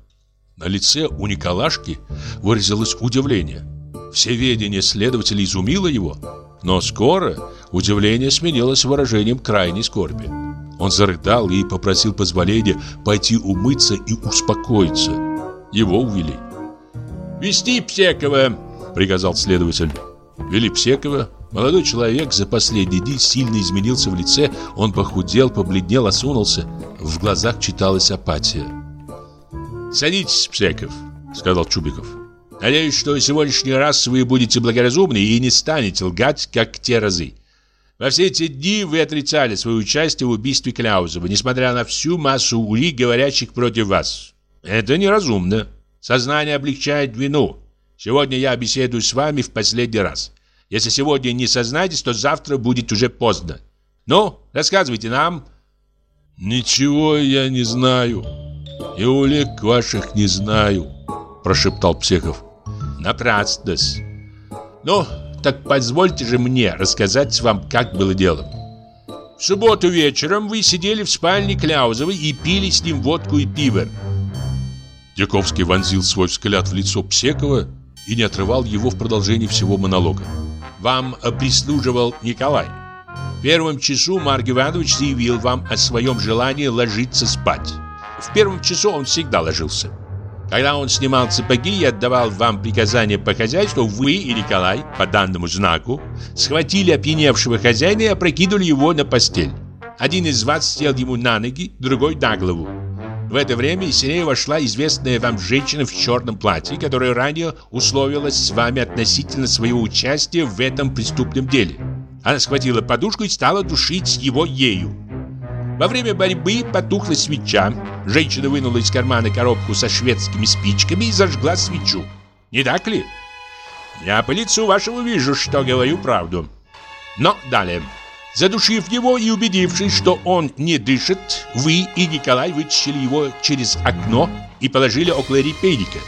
На лице у Николашки выразилось удивление. Все ведение следователя изумило его, но скоро удивление сменилось выражением крайней скорби. Он зарыдал и попросил позволения пойти умыться и успокоиться. Его увели. «Вести Псекова!» – приказал следователь. Вели Псекова. Молодой человек за последние дни сильно изменился в лице. Он похудел, побледнел, осунулся. В глазах читалась апатия. «Садитесь, Псеков», — сказал Чубиков. «Надеюсь, что сегодняшний раз вы будете благоразумны и не станете лгать, как те разы. Во все эти дни вы отрицали свое участие в убийстве Кляузова, несмотря на всю массу улик, говорящих против вас. Это неразумно. Сознание облегчает вину. Сегодня я беседую с вами в последний раз. Если сегодня не сознаетесь, то завтра будет уже поздно. Ну, рассказывайте нам. Ничего я не знаю. И улик ваших не знаю, прошептал Псехов. Напрасно-с. Ну, так позвольте же мне рассказать вам, как было дело. В субботу вечером вы сидели в спальне Кляузовой и пили с ним водку и пиво. Дяковский вонзил свой взгляд в лицо Псекова и не отрывал его в продолжении всего монолога. Вам прислуживал Николай. В первом часу Марк Иванович заявил вам о своем желании ложиться спать. В первом часу он всегда ложился. Когда он снимал сапоги и отдавал вам приказания по хозяйству, вы и Николай, по данному знаку, схватили опьяневшего хозяина и опрокинули его на постель. Один из вас сел ему на ноги, другой на голову. В это время из синей вошла известная вам женщина в черном платье, которая ранее условилась с вами относительно своего участия в этом преступном деле. Она схватила подушку и стала душить его ею. Во время борьбы потухла свеча. Женщина вынула из кармана коробку со шведскими спичками и зажгла свечу. Не так ли? Я по лицу вашему вижу, что говорю правду. Но далее. Задушив его и убедившись, что он не дышит, вы и Николай вытащили его через окно и положили около репейника.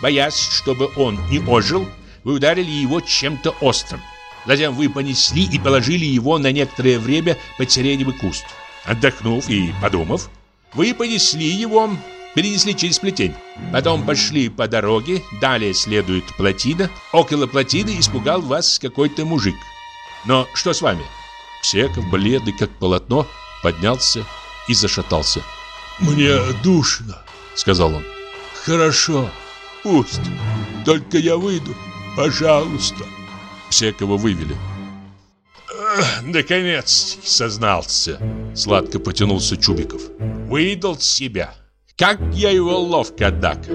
Боясь, чтобы он не ожил, вы ударили его чем-то острым. Затем вы понесли и положили его на некоторое время под сиреневый куст. Отдохнув и подумав, вы понесли его, перенесли через плетень. Потом пошли по дороге, далее следует плотина. Около плотины испугал вас какой-то мужик. Но что с вами? Псеков, бледный как полотно, поднялся и зашатался. «Мне душно», — сказал он. «Хорошо, пусть. Только я выйду, пожалуйста». Псекова вывели. «Наконец сознался!» Сладко потянулся Чубиков. «Выдал себя! Как я его ловко, однако!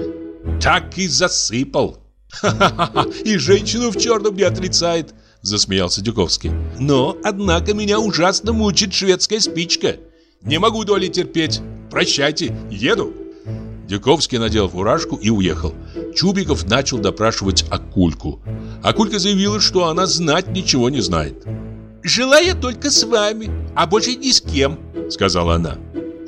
Так и засыпал!» «Ха-ха-ха! И женщину в черном не отрицает!» Засмеялся Дюковский. «Но, однако, меня ужасно мучит шведская спичка! Не могу доли терпеть! Прощайте, еду!» Дюковский надел фуражку и уехал. Чубиков начал допрашивать Акульку. Акулька заявила, что она знать ничего не знает. «Жила я только с вами, а больше ни с кем», — сказала она.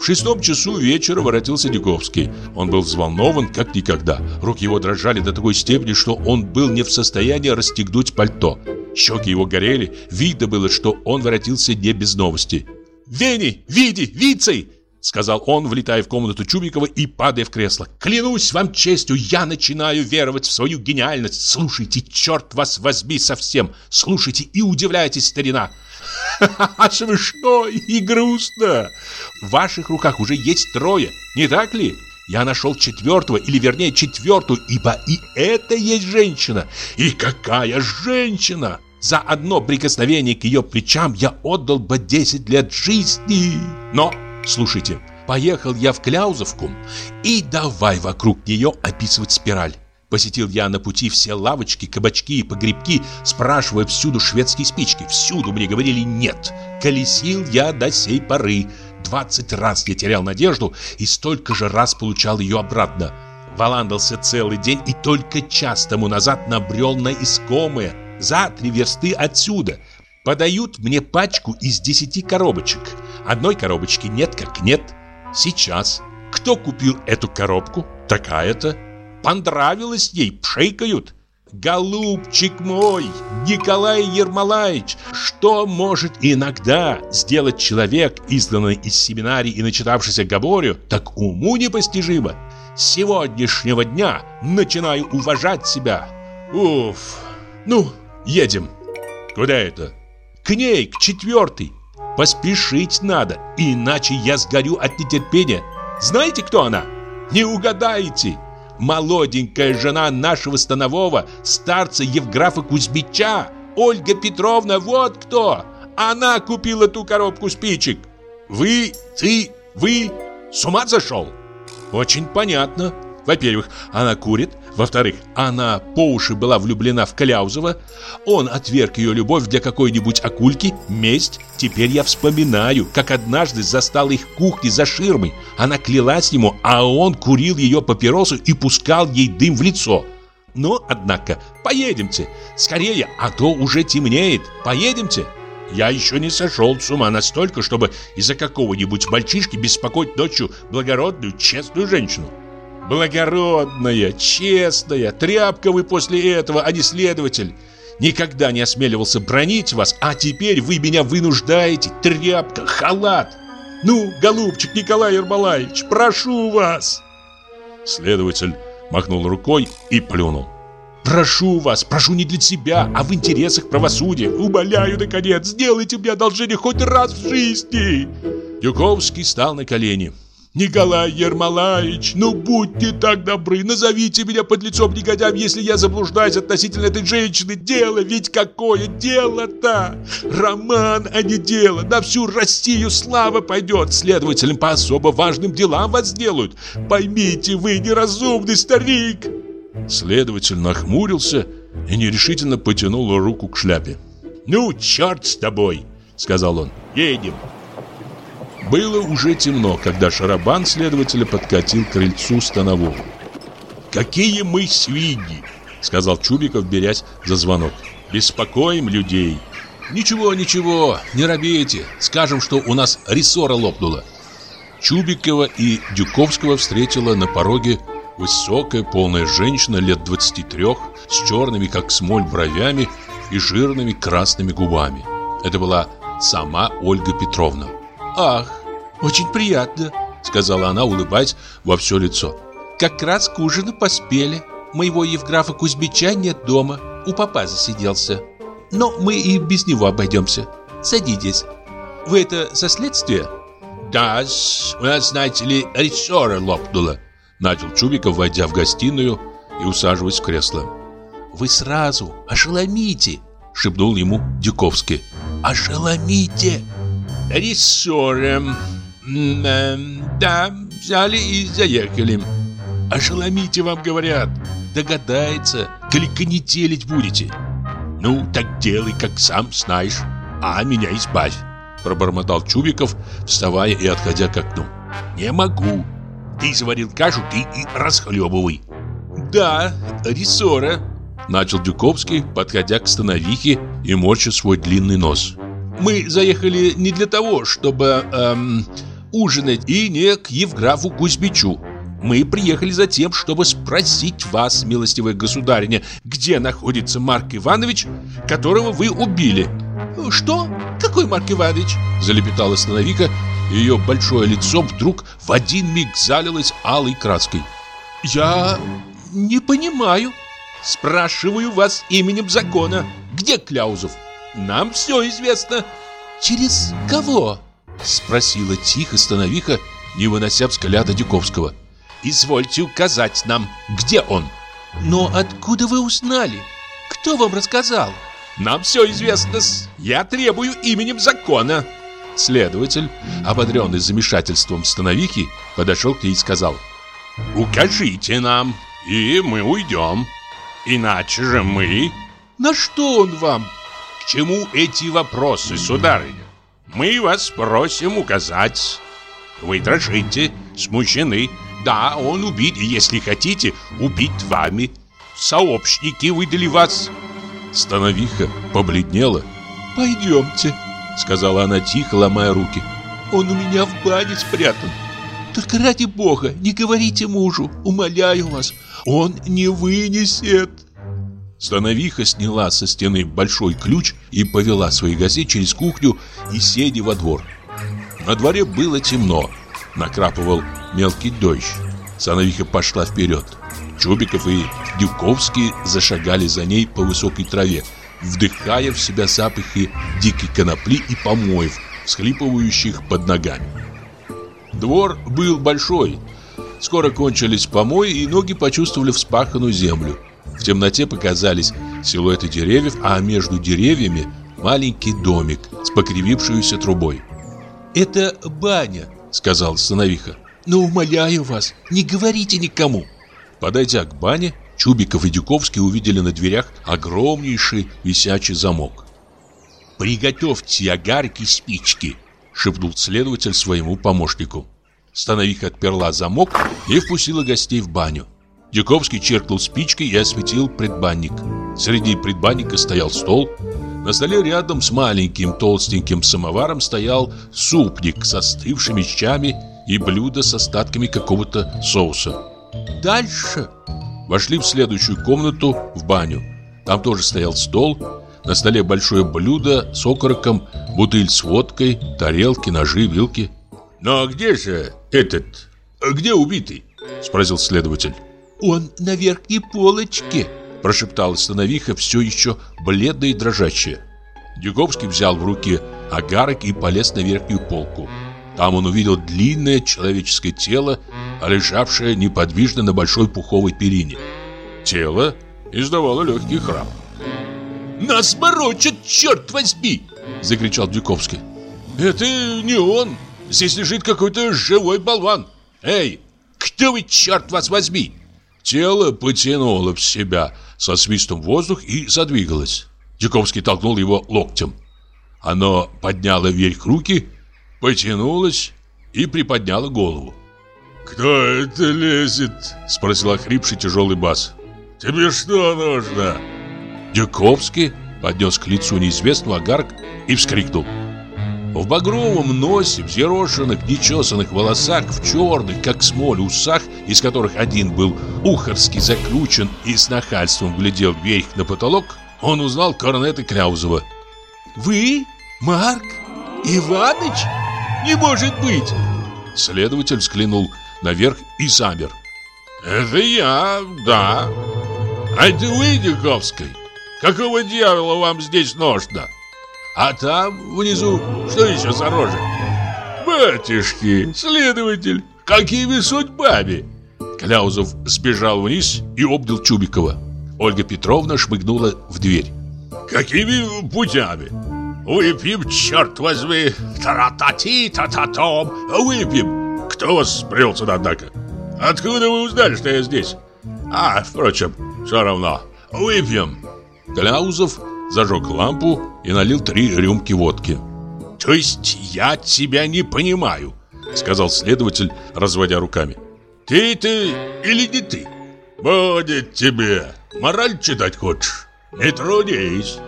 В шестом часу вечера воротился Дюковский. Он был взволнован, как никогда. Руки его дрожали до такой степени, что он был не в состоянии расстегнуть пальто. Щеки его горели, видно было, что он воротился не без новости. «Вени! Види! Вицей!» Сказал он, влетая в комнату Чубикова и падая в кресло. «Клянусь вам честью, я начинаю веровать в свою гениальность. Слушайте, черт вас возьми совсем. Слушайте и удивляйтесь, старина. Ха-ха, смешно и грустно. В ваших руках уже есть трое, не так ли? Я нашел четвертого, или вернее четвертую, ибо и это есть женщина. И какая женщина! За одно прикосновение к ее плечам я отдал бы 10 лет жизни. Но Слушайте, поехал я в Кляузовку и давай вокруг нее описывать спираль. Посетил я на пути все лавочки, кабачки и погребки, спрашивая всюду шведские спички. Всюду мне говорили «нет». Колесил я до сей поры. Двадцать раз я терял надежду и столько же раз получал ее обратно. Валандался целый день и только час тому назад набрел на искомое за три версты отсюда. Подают мне пачку из десяти коробочек. Одной коробочки нет как нет. Сейчас. Кто купил эту коробку? Такая-то. Понравилось ей, пшикают. Голубчик мой, Николай Ермолаевич, что может иногда сделать человек, изгнанный из семинарии и начитавшийся Габорю, так уму непостижимо. С сегодняшнего дня начинаю уважать себя. Уф. Ну, едем. Куда это? К ней, к четвертой. Поспешить надо, иначе я сгорю от нетерпения. Знаете, кто она? Не угадаете. Молоденькая жена нашего станового, старца Евграфа Кузьмича. Ольга Петровна, вот кто. Она купила ту коробку спичек. Вы, ты, вы с ума зашел? Очень понятно. Во-первых, она курит. Во-вторых, она по уши была влюблена в Кляузова. Он отверг ее любовь для какой-нибудь акульки. Месть. Теперь я вспоминаю, как однажды застал их в кухне за ширмой. Она клялась ему, а он курил ее папиросу и пускал ей дым в лицо. Но, однако, поедемте. Скорее, а то уже темнеет. Поедемте. Я еще не сошел с ума настолько, чтобы из-за какого-нибудь мальчишки беспокоить ночью благородную, честную женщину. Благородная, честная, тряпка вы после этого, а не следователь. Никогда не осмеливался бронить вас, а теперь вы меня вынуждаете. Тряпка, халат. Ну, голубчик Николай Ермолаевич, прошу вас. Следователь махнул рукой и плюнул. Прошу вас, прошу не для себя, а в интересах правосудия. Умоляю, наконец, сделайте мне одолжение хоть раз в жизни. Дюковский стал на колени. Николай Ермолаевич, ну будьте так добры, назовите меня под лицом негодяем, если я заблуждаюсь относительно этой женщины. Дело ведь какое дело-то! Роман, а не дело. На всю Россию слава пойдет. Следователям по особо важным делам вас сделают. Поймите, вы неразумный старик. Следователь нахмурился и нерешительно потянул руку к шляпе. «Ну, черт с тобой!» — сказал он. «Едем!» Было уже темно, когда шарабан следователя подкатил к крыльцу Станового. «Какие мы свиньи!» — сказал Чубиков, берясь за звонок. «Беспокоим людей!» «Ничего, ничего, не робейте. Скажем, что у нас рессора лопнула». Чубикова и Дюковского встретила на пороге Высокая, полная женщина лет 23 с черными, как смоль, бровями и жирными красными губами. Это была сама Ольга Петровна. «Ах, очень приятно», — сказала она, улыбаясь во все лицо. «Как раз к ужину поспели. Моего Евграфа Кузьмича нет дома, у папа засиделся. Но мы и без него обойдемся. Садитесь. Вы это со следствия?» «Да, у нас, знаете ли, рессора лопнула», Начал Чубиков, войдя в гостиную и усаживаясь в кресло. «Вы сразу ошеломите!» — шепнул ему Дюковский. «Ошеломите!» «Рессором. Э, да, взяли и заехали. Ошеломите, вам говорят. Догадается, коли конетелить будете. Ну, так делай, как сам знаешь, а меня избавь!» Пробормотал Чубиков, вставая и отходя к окну. «Не могу!» Ты заварил кашу, ты и расхлебывай. Да, рессора, начал Дюковский, подходя к становихе и морча свой длинный нос. Мы заехали не для того, чтобы эм, ужинать и не к Евграфу Кузьмичу. Мы приехали за тем, чтобы спросить вас, милостивая государиня, где находится Марк Иванович, которого вы убили. Что? Какой Марк Иванович? Залепетала Становика ее большое лицо вдруг в один миг залилось алой краской. «Я не понимаю. Спрашиваю вас именем закона. Где Кляузов? Нам все известно». «Через кого?» Спросила тихо Становиха, не вынося взгляда Дюковского. «Извольте указать нам, где он». «Но откуда вы узнали? Кто вам рассказал?» «Нам все известно. -с. Я требую именем закона». Следователь, ободренный замешательством становики, подошел к ней и сказал «Укажите нам, и мы уйдем. Иначе же мы...» «На что он вам?» «К чему эти вопросы, сударыня? Мы вас просим указать. Вы дрожите, смущены. Да, он убит, и если хотите, убит вами. Сообщники выдали вас». Становиха побледнела. «Пойдемте», Сказала она тихо, ломая руки Он у меня в бане спрятан Только ради бога, не говорите мужу Умоляю вас, он не вынесет Становиха сняла со стены большой ключ и повела свои газеты через кухню и сени во двор. На дворе было темно, накрапывал мелкий дождь. Становиха пошла вперед. Чубиков и Дюковский зашагали за ней по высокой траве, вдыхая в себя запахи дикой конопли и помоев, всхлипывающих под ногами. Двор был большой. Скоро кончились помои, и ноги почувствовали вспаханную землю. В темноте показались силуэты деревьев, а между деревьями маленький домик с покривившейся трубой. «Это баня», — сказал Становиха. «Но умоляю вас, не говорите никому». Подойдя к бане, Чубиков и Дюковский увидели на дверях огромнейший висячий замок. «Приготовьте огарки спички!» — шепнул следователь своему помощнику. Становиха отперла замок и впустила гостей в баню. Дюковский черкнул спичкой и осветил предбанник. Среди предбанника стоял стол. На столе рядом с маленьким толстеньким самоваром стоял супник со остывшими щами и блюдо с остатками какого-то соуса. «Дальше!» Вошли в следующую комнату, в баню. Там тоже стоял стол. На столе большое блюдо с окороком, бутыль с водкой, тарелки, ножи, вилки. «Но где же этот... Где убитый?» Спросил следователь. «Он на верхней полочке», прошептала Становиха, все еще бледная и дрожащая. Дюковский взял в руки агарок и полез на верхнюю полку. Там он увидел длинное человеческое тело, лежавшее неподвижно на большой пуховой перине. Тело издавало легкий храп. «Нас морочат, черт возьми!» — закричал Дюковский. «Это не он! Здесь лежит какой-то живой болван! Эй, кто вы, черт вас возьми?» Тело потянуло в себя со свистом воздух и задвигалось. Дюковский толкнул его локтем. Оно подняло вверх руки, потянулось и приподняло голову. «Кто это лезет?» — спросил охрипший тяжелый бас. «Тебе что нужно?» Дюковский поднес к лицу неизвестного огарок и вскрикнул. В багровом носе, взъерошенных, нечесанных волосах, в черных, как смоль, усах, из которых один был ухарски заключен и с нахальством глядел вверх на потолок, он узнал корнета Кляузова. «Вы? Марк? Иваныч? Не может быть!» Следователь взглянул наверх и замер. «Это я, да. А это вы, Дюковский? Какого дьявола вам здесь нужно?» А там, внизу, что еще за рожа? Батюшки, следователь, какими судьбами? Кляузов сбежал вниз и обнял Чубикова. Ольга Петровна шмыгнула в дверь. Какими путями? Выпьем, черт возьми, та-та-ти-та-та-том, выпьем. Кто вас привел сюда, однако? Откуда вы узнали, что я здесь? А, впрочем, все равно, выпьем. Кляузов зажег лампу и налил три рюмки водки. «То есть я тебя не понимаю», — сказал следователь, разводя руками. «Ты ты или не ты? Будет тебе. Мораль читать хочешь? Не трудись.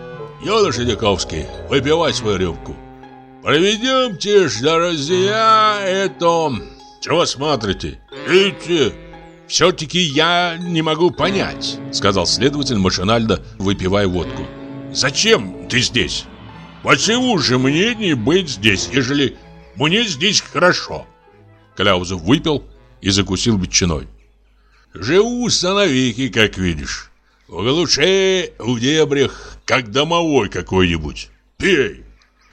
Юноша Дяковский, выпивай свою рюмку. Проведемте ж, друзья, это... Чего смотрите? Идите. Все-таки я не могу понять», — сказал следователь, машинально выпивая водку. Зачем ты здесь? Почему же мне не быть здесь, ежели мне здесь хорошо?» Кляузов выпил и закусил ветчиной. «Живу становики, как видишь. В глуше, в дебрях, как домовой какой-нибудь. Пей.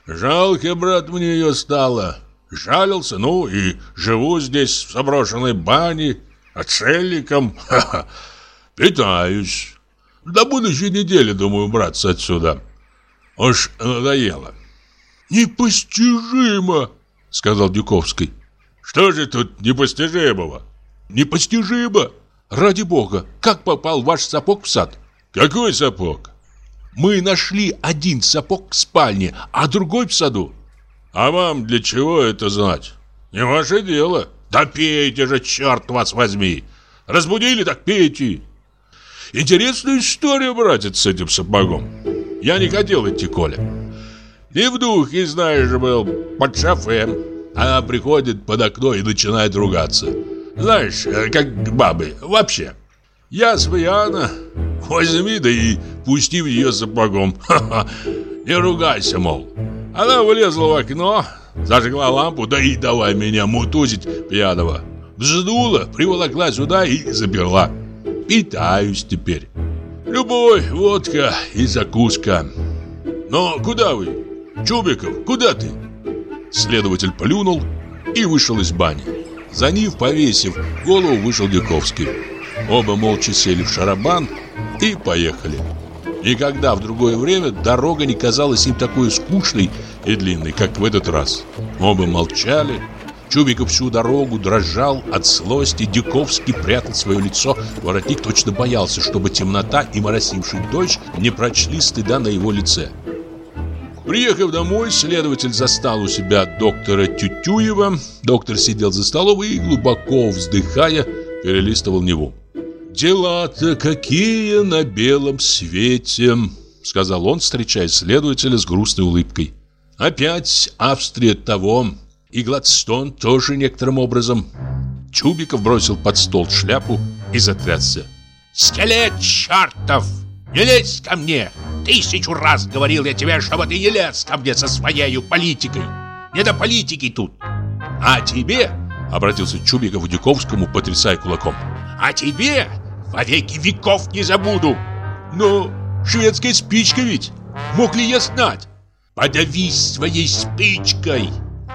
Жалко, брат, мне ее стало. Жалился, ну и живу здесь в заброшенной бане, отшельником. Ха -ха. Питаюсь. До будущей недели, думаю, браться отсюда. Уж надоело. Непостижимо, сказал Дюковский. Что же тут непостижимого? Непостижимо. Ради бога, как попал ваш сапог в сад? Какой сапог? Мы нашли один сапог в спальне, а другой в саду. А вам для чего это знать? Не ваше дело. Да пейте же, черт вас возьми. Разбудили, так пейте. Интересная история, братец, с этим сапогом. Я не хотел идти, Коля. Не в духе, знаешь, был под шофе. Она приходит под окно и начинает ругаться. Знаешь, э, как бабы, вообще. Я свояна, возьми да и пусти в нее сапогом. Не ругайся, мол. Она вылезла в окно, зажгла лампу, да и давай меня мутузить пьяного. Вздула, приволокла сюда и заперла питаюсь теперь. Любовь, водка и закуска. Но куда вы? Чубиков, куда ты? Следователь плюнул и вышел из бани. За ним, повесив голову, вышел Дюковский. Оба молча сели в шарабан и поехали. Никогда в другое время дорога не казалась им такой скучной и длинной, как в этот раз. Оба молчали, Чубиков всю дорогу дрожал от злости, Дюковский прятал свое лицо, воротник точно боялся, чтобы темнота и моросивший дождь не прочли стыда на его лице. Приехав домой, следователь застал у себя доктора Тютюева. Доктор сидел за столом и, глубоко вздыхая, перелистывал Неву. «Дела-то какие на белом свете!» Сказал он, встречая следователя с грустной улыбкой. «Опять Австрия того, и Гладстон тоже некоторым образом». Чубиков бросил под стол шляпу и затрясся. «Скелет чертов! Не лезь ко мне! Тысячу раз говорил я тебе, чтобы ты не лез ко мне со своей политикой! Не до политики тут! А тебе, — обратился Чубиков к Дюковскому, потрясая кулаком, — а тебе во веки веков не забуду! Но шведская спичка ведь! Мог ли я знать? Подавись своей спичкой!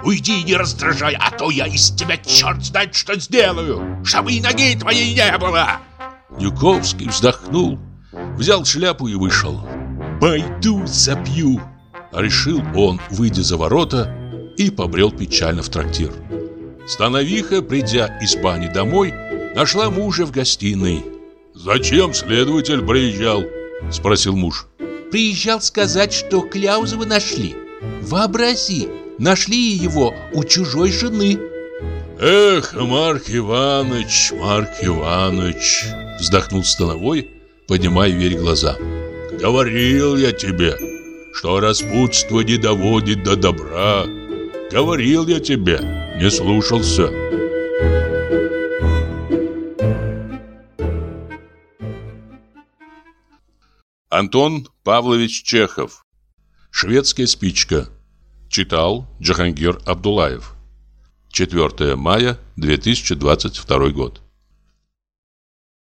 Уйди, не раздражай, а то я из тебя черт знает что сделаю, чтобы и ноги твоей не было!» Дюковский вздохнул, взял шляпу и вышел. «Пойду запью!» Решил он, выйдя за ворота, и побрел печально в трактир. Становиха, придя из бани домой, нашла мужа в гостиной. «Зачем следователь приезжал?» – спросил муж. «Приезжал сказать, что Кляузова нашли. Вообрази, нашли его у чужой жены». «Эх, Марк Иванович, Марк Иванович!» – вздохнул Становой, поднимая вверх глаза. «Говорил я тебе, что распутство не доводит до добра. Говорил я тебе, не слушался». Антон Павлович Чехов Шведская спичка Читал Джахангир Абдулаев. 4 мая 2022 год